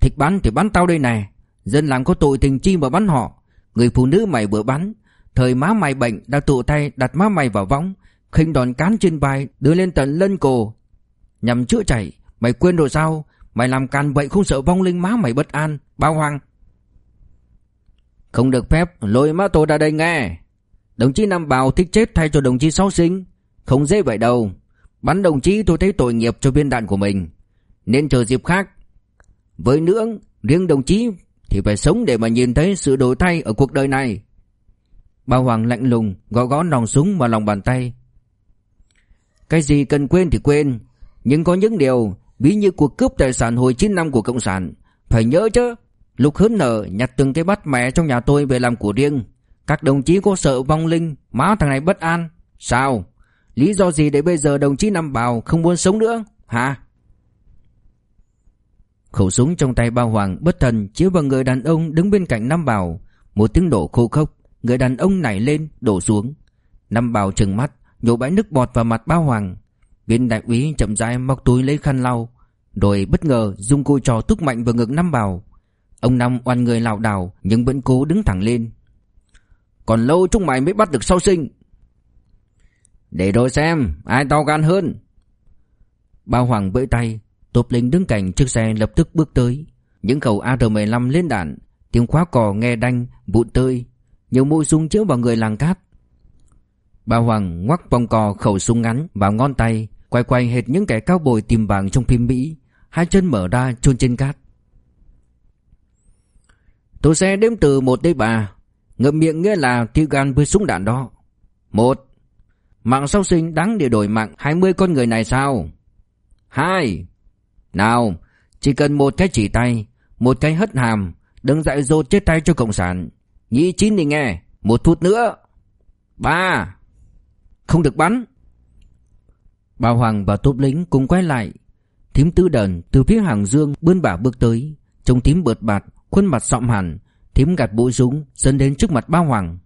Thích bắn thì bắn tao đây nè, Dân làng có tội tình chi mà bắn họ, Người phụ nữ mày vừa bắn Thời má mày bệnh, đã tụ tay, đặt má mày vào võng. Khinh đòn cán trên vai, đưa lên tận lân cổ. Nhằm chữa chảy, mày quên rồi sao? Mày làm càn vậy không sợ vong linh má mày bất an, bao hoàng không được phép, lôi má tôi ra đây nghe. Đồng chí nam bảo thích chết thay cho đồng chí sáu sinh. Không dễ vậy đâu. Bắn đồng chí tôi thấy tội nghiệp cho viên đạn của mình. Nên chờ dịp khác. Với nữa riêng đồng chí thì phải sống để mà nhìn thấy sự đổi thay ở cuộc đời này bao hoàng lạnh lùng, gõ gõ nòng súng vào lòng bàn tay. Cái gì cần quên thì quên, Nhưng có những điều, Ví như cuộc cướp tài sản hồi 9 năm của Cộng sản. Phải nhớ chứ, Lục hớn nở nhặt từng cái bát mẹ trong nhà tôi về làm của riêng. Các đồng chí có sợ vong linh, Má thằng này bất an? Sao? Lý do gì để bây giờ đồng chí Nam Bảo không muốn sống nữa? Hả? Khẩu súng trong tay bao hoàng bất thần chiếu vào người đàn ông đứng bên cạnh Nam Bảo Một tiếng nổ khô khốc. Người đàn ông nảy lên, đổ xuống. Năm bào trừng mắt, nhổ bãi nước bọt vào mặt bao hoàng. Viên đại úy chậm rãi móc túi lấy khăn lau, rồi bất ngờ dùng cùi trò túc mạnh vào ngực năm bào. Ông năm oan người lảo đảo, nhưng vẫn cố đứng thẳng lên. Còn lâu chúng mày mới bắt được sau sinh? Để rồi xem, ai to gan hơn? Bao hoàng vẫy tay, tốp lính đứng cạnh chiếc xe lập tức bước tới. Những khẩu ar 15 lên đạn, Tiếng khóa cò nghe đanh, Vụn tơi. Nhiều mũi súng chiếu vào người làng cát. Bà Hoàng ngoắc vòng cò khẩu súng ngắn vào ngón tay Quay quay hệt những kẻ cao bồi tìm vàng trong phim Mỹ Hai chân mở ra chôn trên cát. Tôi sẽ đếm từ một tới ba, Ngậm miệng nghĩa là tiêu gan với súng đạn đó. Một Mạng sau sinh đáng để đổi mạng 20 con người này sao? Hai Nào Chỉ cần một cái chỉ tay Một cái hất hàm Đừng dạy dột chết tay cho Cộng sản. Nhĩ chín thì nghe, Một phút nữa. Ba. Không được bắn. Bà Hoàng và Tốt lính cùng quay lại. Thím tư đần từ phía hàng dương bươn bả bước tới. Trông thím bợt bạt, Khuôn mặt sọm hẳn. Thím gạt bộ súng, Dẫn đến trước mặt ba Hoàng.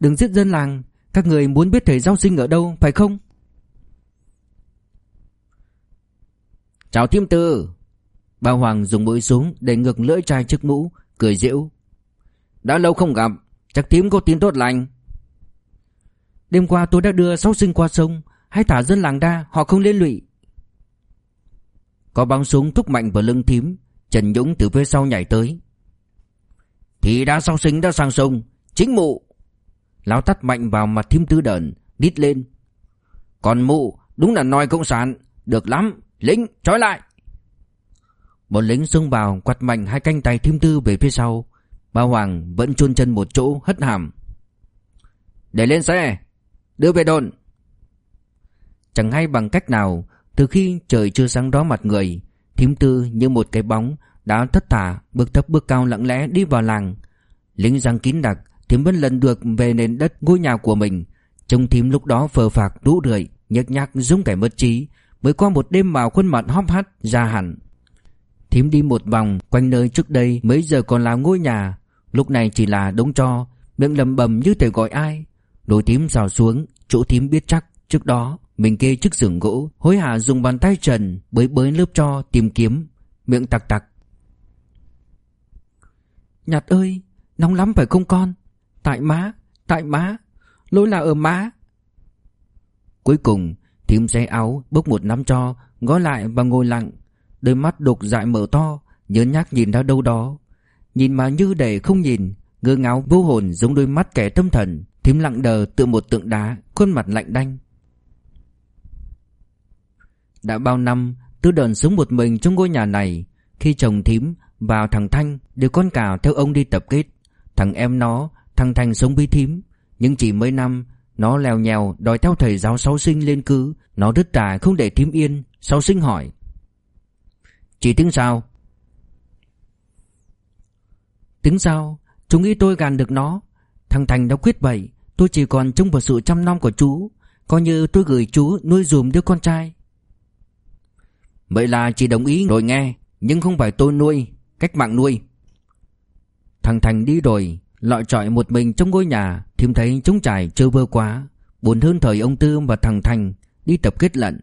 Đừng giết dân làng, Các người muốn biết thầy giáo sinh ở đâu, phải không? Chào thím tư. Bà Hoàng dùng mũi súng để ngược lưỡi chai trước mũ, Cười giễu đã lâu không gặp, Chắc thím có tin tốt lành. Đêm qua tôi đã đưa sáu sinh qua sông, Hãy thả dân làng ra Họ không liên lụy. Có băng súng thúc mạnh vào lưng thím, Trần Dũng từ phía sau nhảy tới. Thì đã sau sinh đã sang sông, Chính mụ. Lão tắt mạnh vào mặt thím tứ đợn Đít lên. Còn mụ, đúng là nói cộng sản, Được lắm, Lính, trói lại. Một lính xông vào quạt mạnh hai canh tay thím tư về phía sau. Bà Hoàng vẫn chôn chân một chỗ hất hàm. Để lên xe, Đưa về đồn. Chẳng hay bằng cách nào, Từ khi trời chưa sáng đó mặt người, Thím tư như một cái bóng Đã thất thả bước thấp bước cao lặng lẽ đi vào làng. Lính răng kín đặc, Thím vẫn lần được về nền đất ngôi nhà của mình. Trông thím lúc đó phờ phạc rũ rượi, Nhếch nhác, giống kẻ mất trí, Mới qua một đêm mà khuôn mặt hóp hắt, ra hẳn. Thím đi một vòng Quanh nơi trước đây mấy giờ còn là ngôi nhà. Lúc này chỉ là đống cho Miệng lầm bầm như thể gọi ai. Đôi thím rào xuống, Chỗ thím biết chắc Trước đó mình kê trước giường gỗ, Hối hả dùng bàn tay trần Bới bới lớp cho tìm kiếm, Miệng tặc tặc. Nhạt ơi, Nóng lắm phải không con? Tại má Tại má, Lỗi là ở má. Cuối cùng, Thím xe áo, bốc một nắm cho Ngó lại và ngồi lặng Đôi mắt đục dại mở to, Nhớ nhác nhìn ra đâu đó. Nhìn mà như để không nhìn, Ngơ ngáo vô hồn giống đôi mắt kẻ tâm thần, Thím lặng đờ tựa một tượng đá, Khuôn mặt lạnh đanh. Đã bao năm Tư đờn sống một mình trong ngôi nhà này, Khi chồng thím và thằng Thanh Đều con cả theo ông đi tập kết. Thằng em nó, Thằng Thành sống với thím, Nhưng chỉ mấy năm, Nó lèo nhèo đòi theo thầy giáo sáu sinh lên cứ. Nó đứt trả không để thím yên, Sáu sinh hỏi chỉ tính sao? Tính sao? Chú nghĩ tôi gàn được nó. Thằng Thành đã quyết vậy Tôi chỉ còn trông vào sự chăm nom của chú. Coi như tôi gửi chú nuôi dùm đứa con trai. Vậy là chị đồng ý rồi nghe, Nhưng không phải tôi nuôi, Cách mạng nuôi. Thằng Thành đi rồi, Lọi trọi một mình trong ngôi nhà Thím thấy trống trải trơ vơ quá. Buồn hơn thời ông Tư và thằng Thành Đi tập kết lận.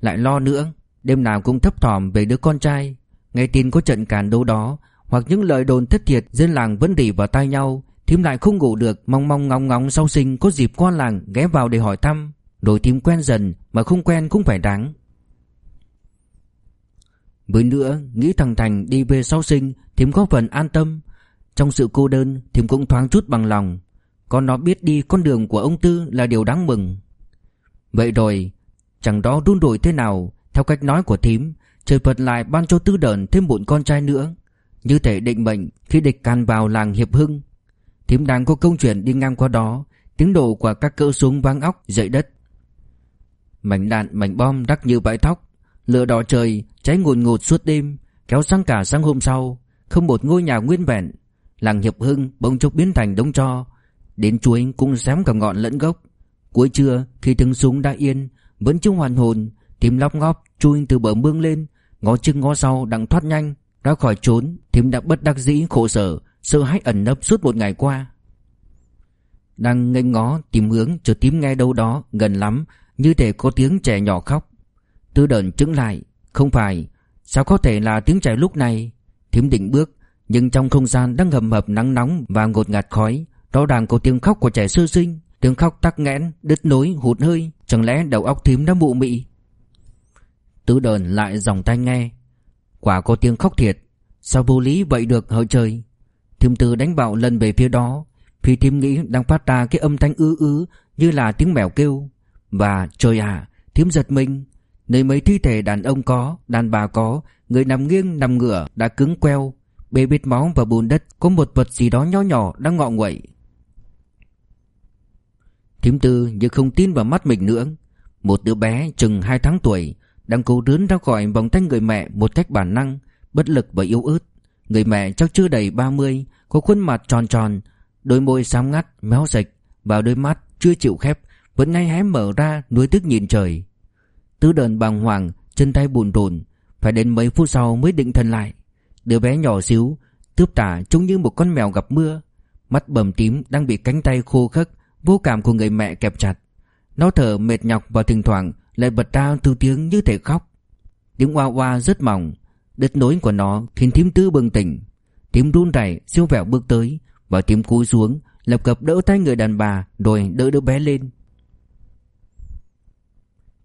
Lại lo nữa. Đêm nào cũng thấp thỏm về đứa con trai. Nghe tin có trận càn đấu đó, Hoặc những lời đồn thất thiệt Dân làng vẫn đỉ vào tai nhau, Thím lại không ngủ được, Mong mong ngóng ngóng sau sinh Có dịp qua làng ghé vào để hỏi thăm. Rồi thím quen dần, Mà không quen cũng phải đáng. Với nữa, Nghĩ thằng Thành đi về sau sinh, Thím có phần an tâm. Trong sự cô đơn, Thím cũng thoáng chút bằng lòng. Con nó biết đi con đường của ông Tư là điều đáng mừng. Vậy rồi, Chẳng đó đun đổi thế nào theo cách nói của thím, Trời Phật lại ban cho tư đờn thêm một con trai nữa. Như thể định mệnh, Khi địch can vào làng Hiệp Hưng, Thím đang có công chuyện đi ngang qua đó, Tiếng đổ của các cỡ súng vang óc dậy đất. Mảnh đạn, mảnh bom đắc như bãi thóc, Lửa đỏ trời, cháy ngùn ngụt suốt đêm, Kéo sang cả sáng hôm sau, Không một ngôi nhà nguyên vẹn. Làng Hiệp Hưng bỗng chốc biến thành đống tro, Đến chuối cũng xém cả ngọn lẫn gốc. Cuối trưa, khi tiếng súng đã yên, Vẫn chưa hoàn hồn Thím lóc ngóp chui từ bờ mương lên. Ngó trước ngó sau, đặng thoát nhanh. Ra khỏi trốn Thím đã bất đắc dĩ, khổ sở, Sợ hãi ẩn nấp suốt một ngày qua. Đang nghênh ngó, tìm hướng, Chợt tím nghe đâu đó, gần lắm, Như thể có tiếng trẻ nhỏ khóc. Tư đờn chứng lại, Không phải, Sao có thể là tiếng trẻ lúc này? Thím định bước, Nhưng trong không gian đang hầm hập nắng nóng Và ngột ngạt khói, Rõ ràng có tiếng khóc của trẻ sơ sinh. Tiếng khóc tắc nghẽn, Đứt nối, hụt hơi. Chẳng lẽ đầu óc thím đã mụ mị? Tứ đờn lại dòng tai nghe. Quả có tiếng khóc thiệt, Sao vô lý vậy được, hỡi trời? Thiêm Tư đánh bạo lần về phía đó, Phi Thiêm nghĩ đang phát ra cái âm thanh ư ư, Như là tiếng mèo kêu. Và trời ạ Thiêm giật mình. Nơi mấy thi thể đàn ông có, Đàn bà có, Người nằm nghiêng, nằm ngửa, đã cứng queo. Bê bít máu và bùn đất Có một vật gì đó nhỏ nhỏ đang ngọ nguậy. Thím tư như không tin vào mắt mình nữa. Một đứa bé chừng 2 tháng tuổi đang cố rướn ra khỏi vòng tay người mẹ Một cách bản năng Bất lực và yếu ớt. Người mẹ chắc chưa đầy 30 Có khuôn mặt tròn tròn Đôi môi xám ngắt, méo sạch Và đôi mắt chưa chịu khép Vẫn ngay hé mở ra nuối tức nhìn trời. Tứ đờn bàng hoàng Chân tay bùn rùn Phải đến mấy phút sau mới định thần lại. Đứa bé nhỏ xíu Tướp tả trông như một con mèo gặp mưa. Mắt bầm tím đang bị cánh tay khô khắc Vô cảm của người mẹ kẹp chặt. Nó thở mệt nhọc và thỉnh thoảng lại bật ra từ tiếng như thể khóc. Tiếng oa oa rất mỏng Đứt nối của nó khiến thím tư bừng tỉnh. Thím run rẩy, siêu vẹo bước tới, Và thím cúi xuống, Lập cập đỡ tay người đàn bà, Rồi đỡ đứa bé lên.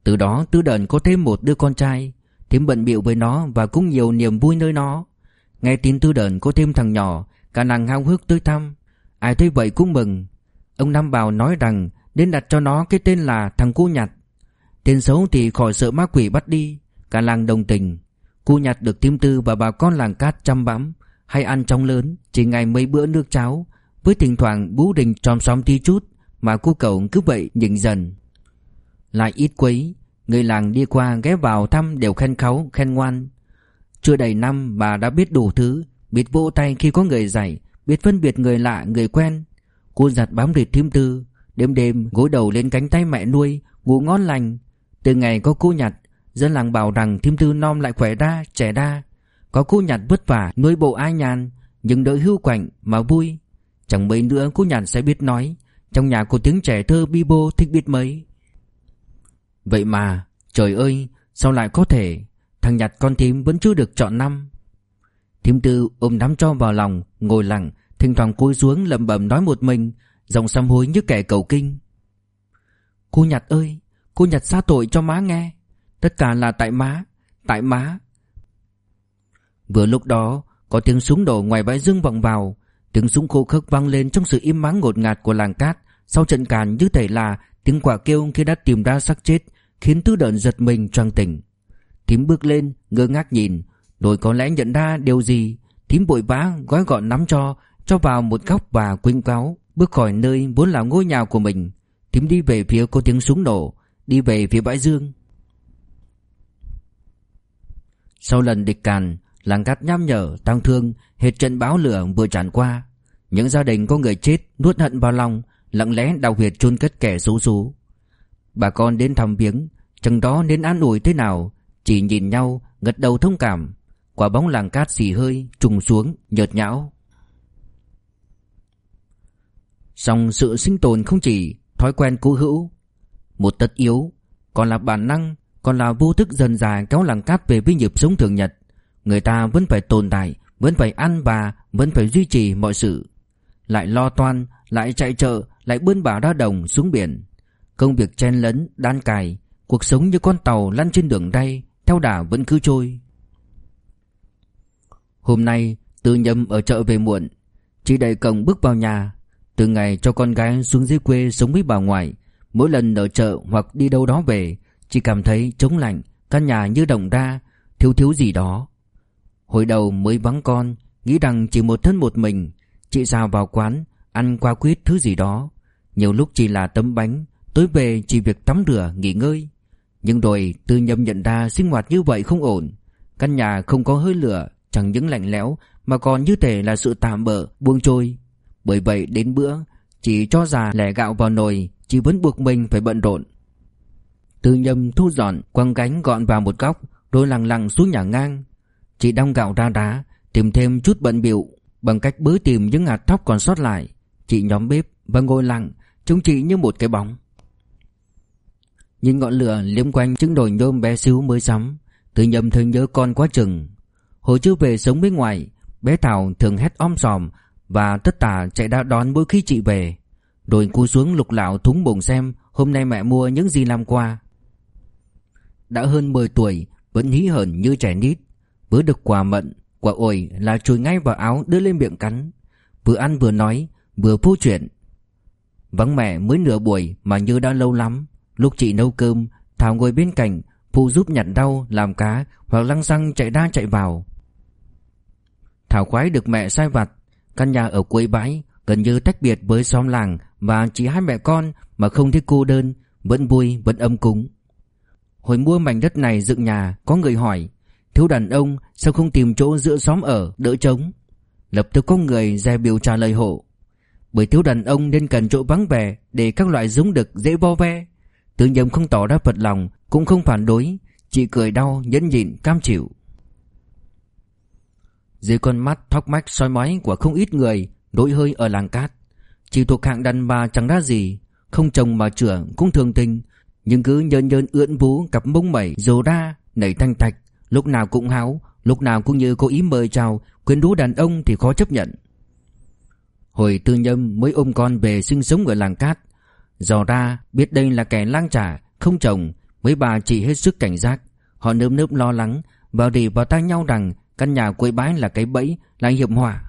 Từ đó tư đần có thêm một đứa con trai. Thím bận bịu với nó Và cũng nhiều niềm vui nơi nó. Nghe tin tư đần có thêm thằng nhỏ, Cả nàng hao hức tới thăm. Ai thấy vậy cũng mừng. Ông Nam Bảo nói rằng Nên đặt cho nó cái tên là thằng cu nhặt. Tên xấu thì khỏi sợ ma quỷ bắt đi. Cả làng đồng tình. Cu nhặt được tim tư và bà con làng cát chăm bẵm, Hay ăn trong lớn, Chỉ ngày mấy bữa nước cháo. Với thỉnh thoảng bú đình tròm xóm tí chút, Mà cu cậu cứ vậy nhịn dần. Lại ít quấy, Người làng đi qua ghé vào thăm đều khen kháu, khen ngoan. Chưa đầy năm, bà đã biết đủ thứ, Biết vỗ tay khi có người dạy, Biết phân biệt người lạ, người quen. Cô giặt bám rịt thím tư, Đêm đêm gối đầu lên cánh tay mẹ nuôi, Ngủ ngon lành. Từ ngày có cô nhặt, Dân làng bảo rằng thím tư non lại khỏe ra, trẻ ra. Có cô nhặt vất vả, nuôi bộ ai nhàn, Nhưng đợi hưu quạnh mà vui. Chẳng mấy nữa cô nhặt sẽ biết nói, Trong nhà có tiếng trẻ thơ bi bô thích biết mấy. Vậy mà, Trời ơi, Sao lại có thể? Thằng nhặt con thím vẫn chưa được chọn năm. Thím tư ôm đám cho vào lòng, Ngồi lặng, Thỉnh thoảng cúi xuống lẩm bẩm nói một mình, Giọng xăm hối như kẻ cầu kinh. Cô nhặt ơi Cô nhặt xa tội cho má nghe. Tất cả là tại má Tại má. Vừa lúc đó, Có tiếng súng đổ ngoài bãi dương vọng vào. Tiếng súng khô khốc vang lên trong sự im mắng ngột ngạt của làng cát. Sau trận càn như thể là Tiếng quả kêu khi đã tìm ra xác chết, Khiến tư đợn giật mình choàng tỉnh. Thím bước lên, ngơ ngác nhìn. Rồi có lẽ nhận ra điều gì? Thím vội vã, gói gọn nắm cho cho vào một góc và quỳnh cáo bước khỏi nơi vốn là ngôi nhà của mình. Thím đi về phía có tiếng súng nổ đi về phía bãi dương. Sau lần địch càn làng cát nham nhở tang thương hết trận báo lửa vừa tràn qua. Những gia đình có người chết nuốt hận vào lòng lặng lẽ đào huyệt chôn cất kẻ xấu số bà con đến thăm viếng chẳng đó nên an ủi thế nào chỉ nhìn nhau gật đầu thông cảm. Quả bóng làng cát xì hơi trùng xuống nhợt nhão. Song sự sinh tồn không chỉ thói quen cố hữu, một tất yếu, còn là bản năng, còn là vô thức dần dà kéo làng cát về với nhịp sống thường nhật. Người ta vẫn phải tồn tại, vẫn phải ăn và vẫn phải duy trì mọi sự. Lại lo toan, lại chạy chợ, lại bươn bả ra đồng xuống biển. Công việc chen lấn, đan cài, cuộc sống như con tàu lăn trên đường ray, theo đà vẫn cứ trôi. Hôm nay, Tư Nhâm ở chợ về muộn, Chị đầy cổng bước vào nhà, từ ngày cho con gái xuống dưới quê sống với bà ngoại Mỗi lần ở chợ hoặc đi đâu đó về, chỉ cảm thấy trống lạnh, Căn nhà như động ra, Thiếu thiếu gì đó. Hồi đầu mới vắng con, Nghĩ rằng chỉ một thân một mình, Chị sao vào quán, Ăn qua quýt thứ gì đó. Nhiều lúc chỉ là tấm bánh, Tối về chỉ việc tắm rửa, nghỉ ngơi. Nhưng rồi tư nhầm nhận ra sinh hoạt như vậy không ổn. Căn nhà không có hơi lửa, Chẳng những lạnh lẽo, Mà còn như thể là sự tạm bỡ buông trôi. Bởi vậy đến bữa Chỉ cho già lẻ gạo vào nồi chỉ vẫn buộc mình phải bận rộn. Tư nhâm thu dọn Quăng gánh gọn vào một góc, Rồi lặng lặng xuống nhà ngang. Chị đong gạo ra đá Tìm thêm chút bận biệu Bằng cách bới tìm những hạt thóc còn sót lại. Chị nhóm bếp và ngồi lặng, Trông chị như một cái bóng. Nhìn ngọn lửa liếm quanh trứng đồi nhôm bé xíu mới sắm, Tư nhâm thường nhớ con quá chừng. Hồi chưa về sống bên ngoài, Bé Thảo thường hét om sòm và tất tả chạy đã đón mỗi khi chị về. Rồi cú xuống lục lạo thúng bụng xem, Hôm nay mẹ mua những gì làm qua Đã hơn 10 tuổi, Vẫn hí hởn như trẻ nít. Vừa được quà mận Quả ổi là chùi ngay vào áo đưa lên miệng cắn. Vừa ăn vừa nói, Vừa phô chuyện. Vắng mẹ mới nửa buổi mà như đã lâu lắm. Lúc chị nấu cơm, Thảo ngồi bên cạnh, Phụ giúp nhặt rau, làm cá Hoặc lăng xăng chạy ra chạy vào. Thảo khoái được mẹ sai vặt, Căn nhà ở cuối bãi Gần như tách biệt với xóm làng và chỉ hai mẹ con mà không thấy cô đơn, Vẫn vui, vẫn âm cúng. Hồi mua mảnh đất này dựng nhà, Có người hỏi, Thiếu đàn ông, sao không tìm chỗ giữa xóm ở, đỡ trống? Lập tức có người ra biểu trả lời hộ, Bởi thiếu đàn ông nên cần chỗ vắng vẻ Để các loại giống đực dễ vo ve. Tự nhầm không tỏ ra phật lòng, Cũng không phản đối, Chỉ cười đau, nhẫn nhịn, cam chịu. Dưới con mắt thóc mách soi mói của không ít người đối hơi ở làng cát. Chỉ thuộc hạng đàn bà chẳng ra gì. Không chồng mà trưởng cũng thường tình. Nhưng cứ nhơn nhơn ưỡn vú cặp mông mẩy dồ ra, nảy thanh thạch. Lúc nào cũng háo, Lúc nào cũng như cố ý mời chào, Quyến rũ đàn ông thì khó chấp nhận. Hồi tư nhâm mới ôm con về sinh sống ở làng cát. Dò ra, biết đây là kẻ lang trả Không chồng, Mấy bà chị hết sức cảnh giác. Họ nơm nớp lo lắng, Vào đi vào tay nhau rằng Căn nhà quấy bái là cái bẫy, Là hiểm họa.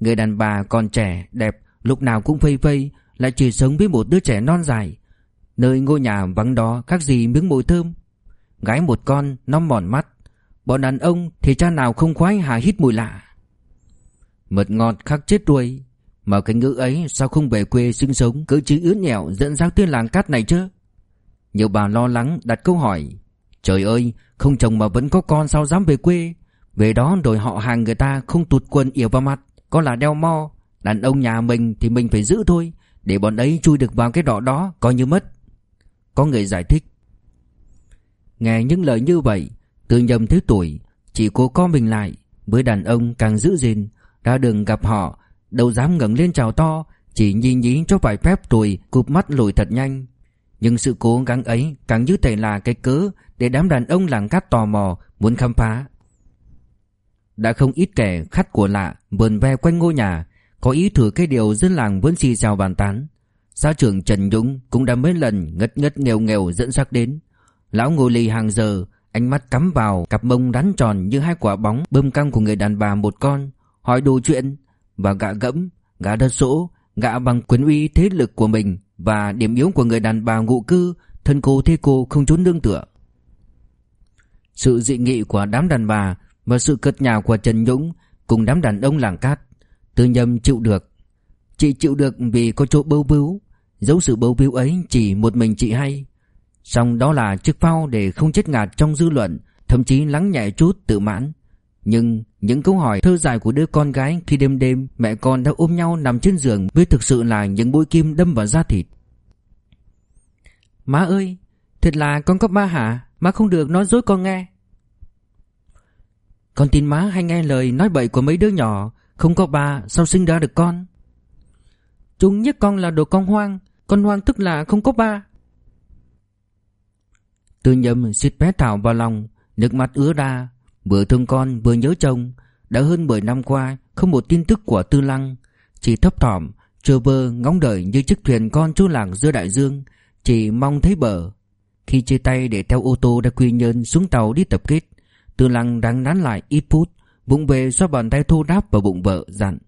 Người đàn bà còn trẻ, đẹp Lúc nào cũng phây phây Lại chỉ sống với một đứa trẻ non dài. Nơi ngôi nhà vắng đó khác gì miếng mùi thơm. Gái một con nó mòn mắt. Bọn đàn ông thì cha nào không khoái hà hít mùi lạ. Mật ngọt khắc chết ruồi Mà cái ngữ ấy sao không về quê sinh sống Cứ chứ ướn nhẹo, dẫn dắt tới làng cát này chứ? Nhiều bà lo lắng đặt câu hỏi. Trời ơi, không chồng mà vẫn có con sao dám về quê? Về đó rồi họ hàng người ta không tụt quần ỉa vào mặt, Có là đeo mo. Đàn ông nhà mình thì mình phải giữ thôi, Để bọn ấy chui được vào cái đỏ đó, Coi như mất. Có người giải thích. Nghe những lời như vậy Tư nhầm thấy tuổi, Chỉ cố co mình lại Với đàn ông càng giữ gìn. Ra đường gặp họ Đâu dám ngẩng lên chào to, Chỉ nhìn nhí cho vài phép tuổi Cụp mắt lùi thật nhanh. Nhưng sự cố gắng ấy càng như thể là cái cớ Để đám đàn ông làng cát tò mò Muốn khám phá. Đã không ít kẻ khách của lạ Vườn ve quanh ngôi nhà có ý thử cái điều dân làng vẫn xì xào bàn tán. Xã trưởng Trần Dũng cũng đã mấy lần ngất ngất nghèo nghèo dẫn sắc đến. Lão ngồi lì hàng giờ Ánh mắt cắm vào cặp mông rắn tròn như hai quả bóng bơm căng của người đàn bà một con Hỏi đồ chuyện. Và gạ gẫm, gạ đất sỗ Gạ bằng quyền uy thế lực của mình Và điểm yếu của người đàn bà ngụ cư Thân cô thế cô không trốn nương tựa. Sự dị nghị của đám đàn bà Và sự cất nhà của Trần Dũng Cùng đám đàn ông làng cát Tư nhầm chịu được. Chị chịu được vì có chỗ bấu bưu Dấu sự bấu bưu ấy chỉ một mình chị hay. Xong đó là chiếc phao để không chết ngạt trong dư luận, Thậm chí lắng nhẹ chút tự mãn. Nhưng những câu hỏi thơ dài của đứa con gái Khi đêm đêm mẹ con đã ôm nhau nằm trên giường Với thực sự là những mũi kim đâm vào da thịt. Má ơi, Thật là con có ba hả? Má không được nói dối con nghe. Con tin má hay nghe lời nói bậy của mấy đứa nhỏ. Không có ba sao sinh ra được con? Chúng nhất con là đồ con hoang Con hoang tức là không có ba. Tư nhầm suýt bé Thảo vào lòng, Nước mắt ứa ra. Vừa thương con, vừa nhớ chồng. Đã hơn 10 năm qua, Không một tin tức của Tư Lăng. Chỉ thấp thỏm Chờ vơ, ngóng đợi như chiếc thuyền con chú làng giữa đại dương. Chỉ mong thấy bờ. Khi chia tay để theo ô tô đã quy nhân xuống tàu đi tập kết, Tư Lăng đang nán lại ít phút. Vụng về xoa bàn tay thô đáp vào bụng vợ, dặn.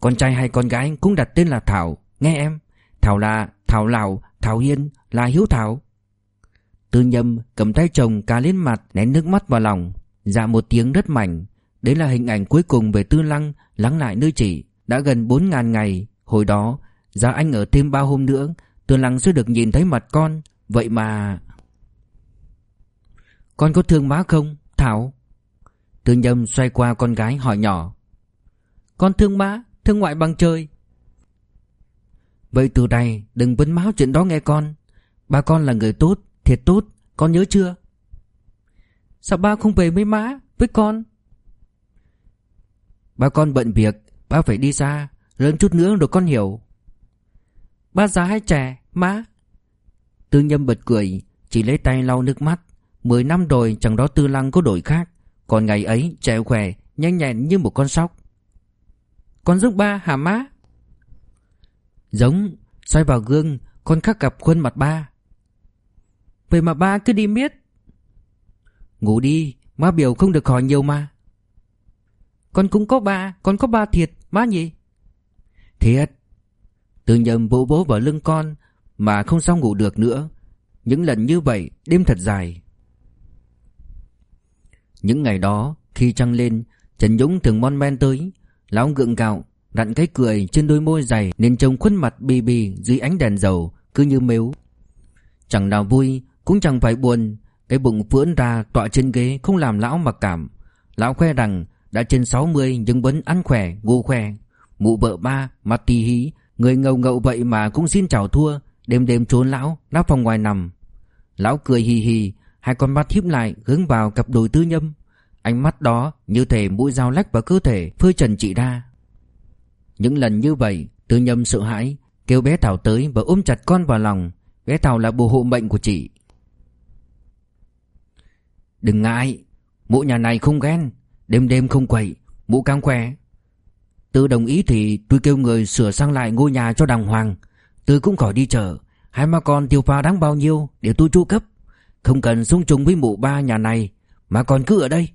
Con trai hay con gái cũng đặt tên là Thảo. Nghe em. Thảo là Thảo Lào, Thảo Hiên, là Hiếu Thảo. Tư nhâm cầm tay chồng cá lên mặt, nén nước mắt vào lòng. Dạ một tiếng rất mảnh. Đấy là hình ảnh cuối cùng về tư lăng Lắng lại nơi chỉ Đã gần 4.000 ngày. Hồi đó Dạ anh ở thêm ba hôm nữa, Tư lăng sẽ được nhìn thấy mặt con. Vậy mà Con có thương má không, Thảo? Tư nhâm xoay qua con gái hỏi nhỏ. Con thương má, Thương ngoại bằng trời. Vậy từ đây, đừng vấn máu chuyện đó nghe con. Ba con là người tốt, Thiệt tốt, Con nhớ chưa? Sao ba không về với má, Với con? Ba con bận việc, Ba phải đi xa, Lớn chút nữa rồi con hiểu. Ba già hay trẻ, Má? Tư nhâm bật cười, Chỉ lấy tay lau nước mắt. Mười năm rồi, chẳng đó tư lăng có đổi khác. Còn ngày ấy trẻ khỏe, Nhanh nhẹn như một con sóc. Con giúp ba hả má? Giống Xoay vào gương, Con khắc gặp khuôn mặt ba. Vậy mà ba cứ đi miết. Ngủ đi, Má biểu không được hỏi nhiều mà. Con cũng có ba, Con có ba thiệt, Má nhỉ? Thiệt. Tự nhầm vỗ bố vào lưng con Mà không sao ngủ được nữa. Những lần như vậy, đêm thật dài. Những ngày đó Khi trăng lên Trần Dũng thường mon men tới Lão gượng gạo Đặn cái cười trên đôi môi dày Nên trông khuôn mặt bì bì dưới ánh đèn dầu Cứ như mếu. Chẳng nào vui cũng chẳng phải buồn Cái bụng vưỡn ra tọa trên ghế Không làm lão mặc cảm. Lão khoe rằng đã trên 60 nhưng vẫn ăn khỏe, ngu khỏe Mụ vợ ba, mặt tì hí Người ngầu ngậu vậy mà cũng xin chào thua Đêm đêm trốn lão, nắp phòng ngoài nằm. Lão cười hì hì Hai con mắt híp lại hướng vào cặp đôi tư nhâm. Ánh mắt đó như thể mũi dao lách vào cơ thể, Phơi trần chị ra. Những lần như vậy, Tư nhâm sợ hãi, Kêu bé Thảo tới và ôm chặt con vào lòng. Bé Thảo là bồ hộ mệnh của chị. Đừng ngại, Mụ nhà này không ghen, Đêm đêm không quậy, Mụ càng khỏe. Tư đồng ý thì tôi kêu người sửa sang lại ngôi nhà cho đàng hoàng. Tư cũng khỏi đi chợ, Hai ma con tiêu pha đáng bao nhiêu Để tôi chu cấp. Không cần xung chung với mụ ba nhà này, Mà còn cứ ở đây.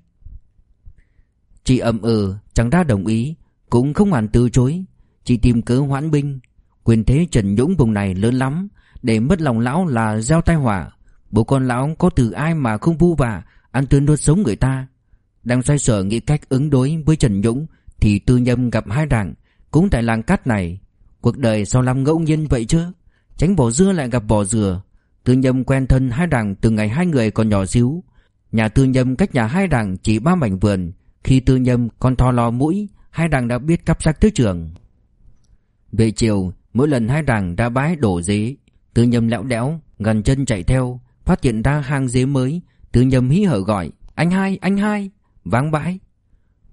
Chị ậm ừ chẳng đã đồng ý, Cũng không hẳn từ chối. Chị tìm cớ hoãn binh. Quyền thế Trần Dũng vùng này lớn lắm, Để mất lòng lão là gieo tai họa. Bố con lão có từ ai mà không vu vả, Ăn tươi nuốt sống người ta. Đang xoay sở nghĩ cách ứng đối với Trần Dũng Thì tư nhâm gặp hai đảng, Cũng tại làng cát này. Cuộc đời sao làm ngẫu nhiên vậy chứ? Tránh bỏ dưa lại gặp bỏ dừa. Tư nhâm quen thân hai đảng từ ngày hai người còn nhỏ xíu. Nhà tư nhâm cách nhà hai đảng chỉ ba mảnh vườn. Khi tư nhâm còn thò lò mũi, Hai đảng đã biết cắp sách tới trường. Về chiều, Mỗi lần hai đảng đã bái đổ dế, Tư nhâm lẽo đẽo Gần chân chạy theo, Phát hiện ra hang dế mới. Tư nhâm hí hở gọi, Anh hai anh hai! Vắng bãi.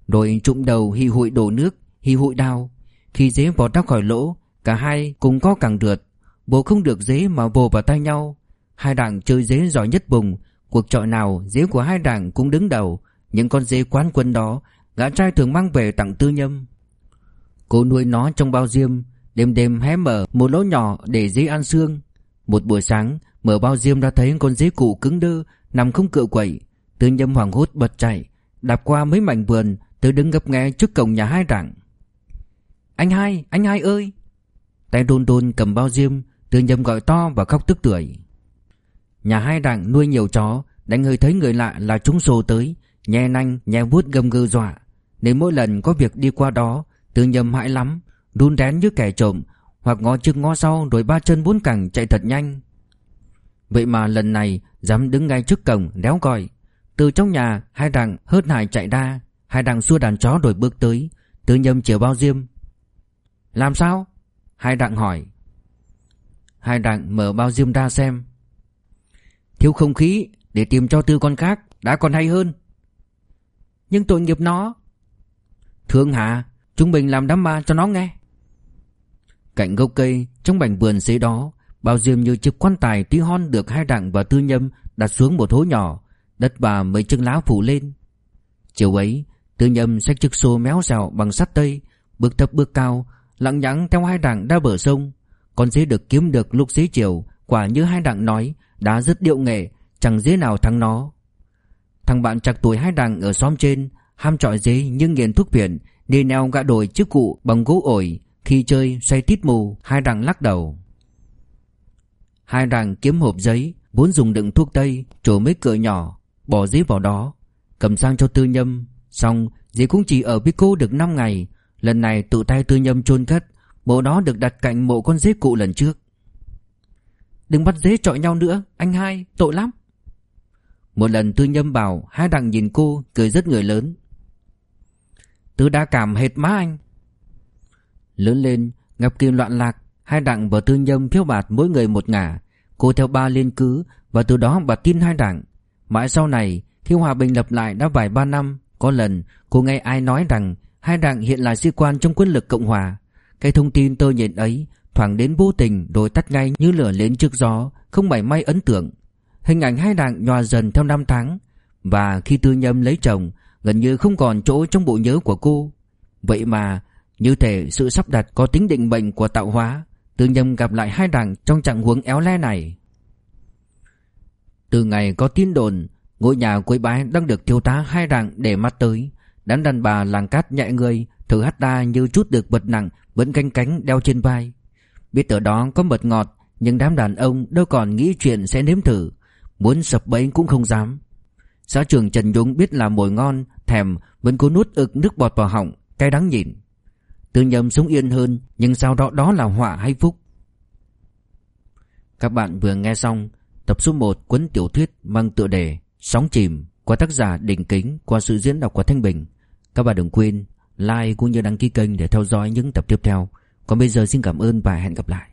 Rồi trụng đầu hi hụi đổ nước Hi hụi đào. Khi dế vọt ra khỏi lỗ, Cả hai cùng có càng rượt Bố không được dế mà vồ vào tay nhau. Hai đảng chơi dế giỏi nhất vùng. Cuộc trọi nào dế của hai đảng cũng đứng đầu. Những con dế quán quân đó Gã trai thường mang về tặng tư nhâm Cô nuôi nó trong bao diêm. Đêm đêm hé mở một lỗ nhỏ để dế ăn xương. Một buổi sáng Mở bao diêm ra thấy con dế cụ cứng đơ Nằm không cựa quậy. Tư nhâm hoảng hốt bật chạy Đạp qua mấy mảnh vườn Tới đứng gấp nghe trước cổng nhà hai đảng. Anh hai, anh hai ơi! Tay đôn đôn cầm bao diêm Tư nhâm gọi to và khóc tức tưởi. Nhà hai đảng nuôi nhiều chó Đánh hơi thấy người lạ là chúng xô tới Nhè nanh, nhè vuốt gầm gừ dọa. Nên mỗi lần có việc đi qua đó Tư nhầm hãi lắm Đun rén như kẻ trộm Hoặc ngó trước ngó sau rồi ba chân bốn cẳng chạy thật nhanh. Vậy mà lần này dám đứng ngay trước cổng đéo gọi. Từ trong nhà hai đằng hớt hải chạy ra. Hai đằng xua đàn chó rồi bước tới. Tư nhầm chiều bao diêm. Làm sao? Hai đặng hỏi. Hai đặng mở bao diêm ra xem. Thiếu không khí Để tìm cho tư con khác Đã còn hay hơn Nhưng tội nghiệp nó Thương hả Chúng mình làm đám ma cho nó nghe Cạnh gốc cây Trong mảnh vườn xế đó Bao diêm như chiếc quan tài tí hon được hai đặng và tư nhâm đặt xuống một hố nhỏ, đất và mấy chân lá phủ lên. Chiều ấy, tư nhâm xách chiếc xô méo xào bằng sắt tây, bước thấp bước cao, lặng nhẵng theo hai đặng ra bờ sông. Con dế được kiếm được lúc xế chiều, quả như hai đặng nói, đã rất điệu nghệ, chẳng dế nào thắng nó. Thằng bạn chặt tuổi hai đằng ở xóm trên, ham trọi dế nhưng nghiền thuốc viện, nên neo gã đổi chiếc cụ bằng gỗ ổi, khi chơi xoay tít mù, hai đằng lắc đầu. Hai đằng kiếm hộp giấy Vốn dùng đựng thuốc tây Trổ mấy cửa nhỏ Bỏ giấy vào đó Cầm sang cho tư nhâm Xong dế cũng chỉ ở với cô được 5 ngày Lần này tự tay tư nhâm chôn cất Mộ đó được đặt cạnh mộ con dế cụ lần trước Đừng bắt dế chọi nhau nữa, Anh hai, tội lắm. Một lần tư nhâm bảo Hai đằng nhìn cô, cười rất người lớn. Tư đã cảm hệt má anh. Lớn lên, Ngập kim loạn lạc, Hai đặng và tư nhâm phiếu bạt mỗi người một ngả. Cô theo ba liên cứ, Và từ đó bà tin hai đảng Mãi sau này, khi hòa bình lập lại đã vài ba năm, Có lần cô nghe ai nói rằng Hai đảng hiện là sĩ quan trong quân lực Cộng Hòa. Cái thông tin tôi nhận ấy Thoảng đến vô tình rồi tắt ngay như lửa lên trước gió, Không mảy may ấn tượng. Hình ảnh hai đảng nhòa dần theo năm tháng, Và khi tư nhâm lấy chồng, Gần như không còn chỗ trong bộ nhớ của cô. Vậy mà, Như thể sự sắp đặt có tính định mệnh của tạo hóa, Tư nhâm gặp lại hai đảng trong trạng huống éo le này. Từ ngày có tin đồn, Ngôi nhà cuối bái đang được thiếu tá hai đảng để mắt tới, Đám đàn bà làng cát nhẹ người, Thử hát đa như chút được vật nặng, Vẫn canh cánh đeo trên vai. Biết ở đó có mật ngọt, Nhưng đám đàn ông đâu còn nghĩ chuyện sẽ nếm thử Muốn sập bẫy cũng không dám Xã trưởng Trần Dũng biết là mồi ngon, Thèm, vẫn cố nuốt ực nước bọt vào họng, Cay đắng nhìn Tư nhầm sống yên hơn, Nhưng sau đó đó là họa hay phúc Các bạn vừa nghe xong Tập số 1 cuốn tiểu thuyết mang tựa đề Sóng chìm qua tác giả Đình Kính, qua sự diễn đọc của Thanh Bình. Các bạn đừng quên like cũng như đăng ký kênh để theo dõi những tập tiếp theo. Còn bây giờ xin cảm ơn và hẹn gặp lại.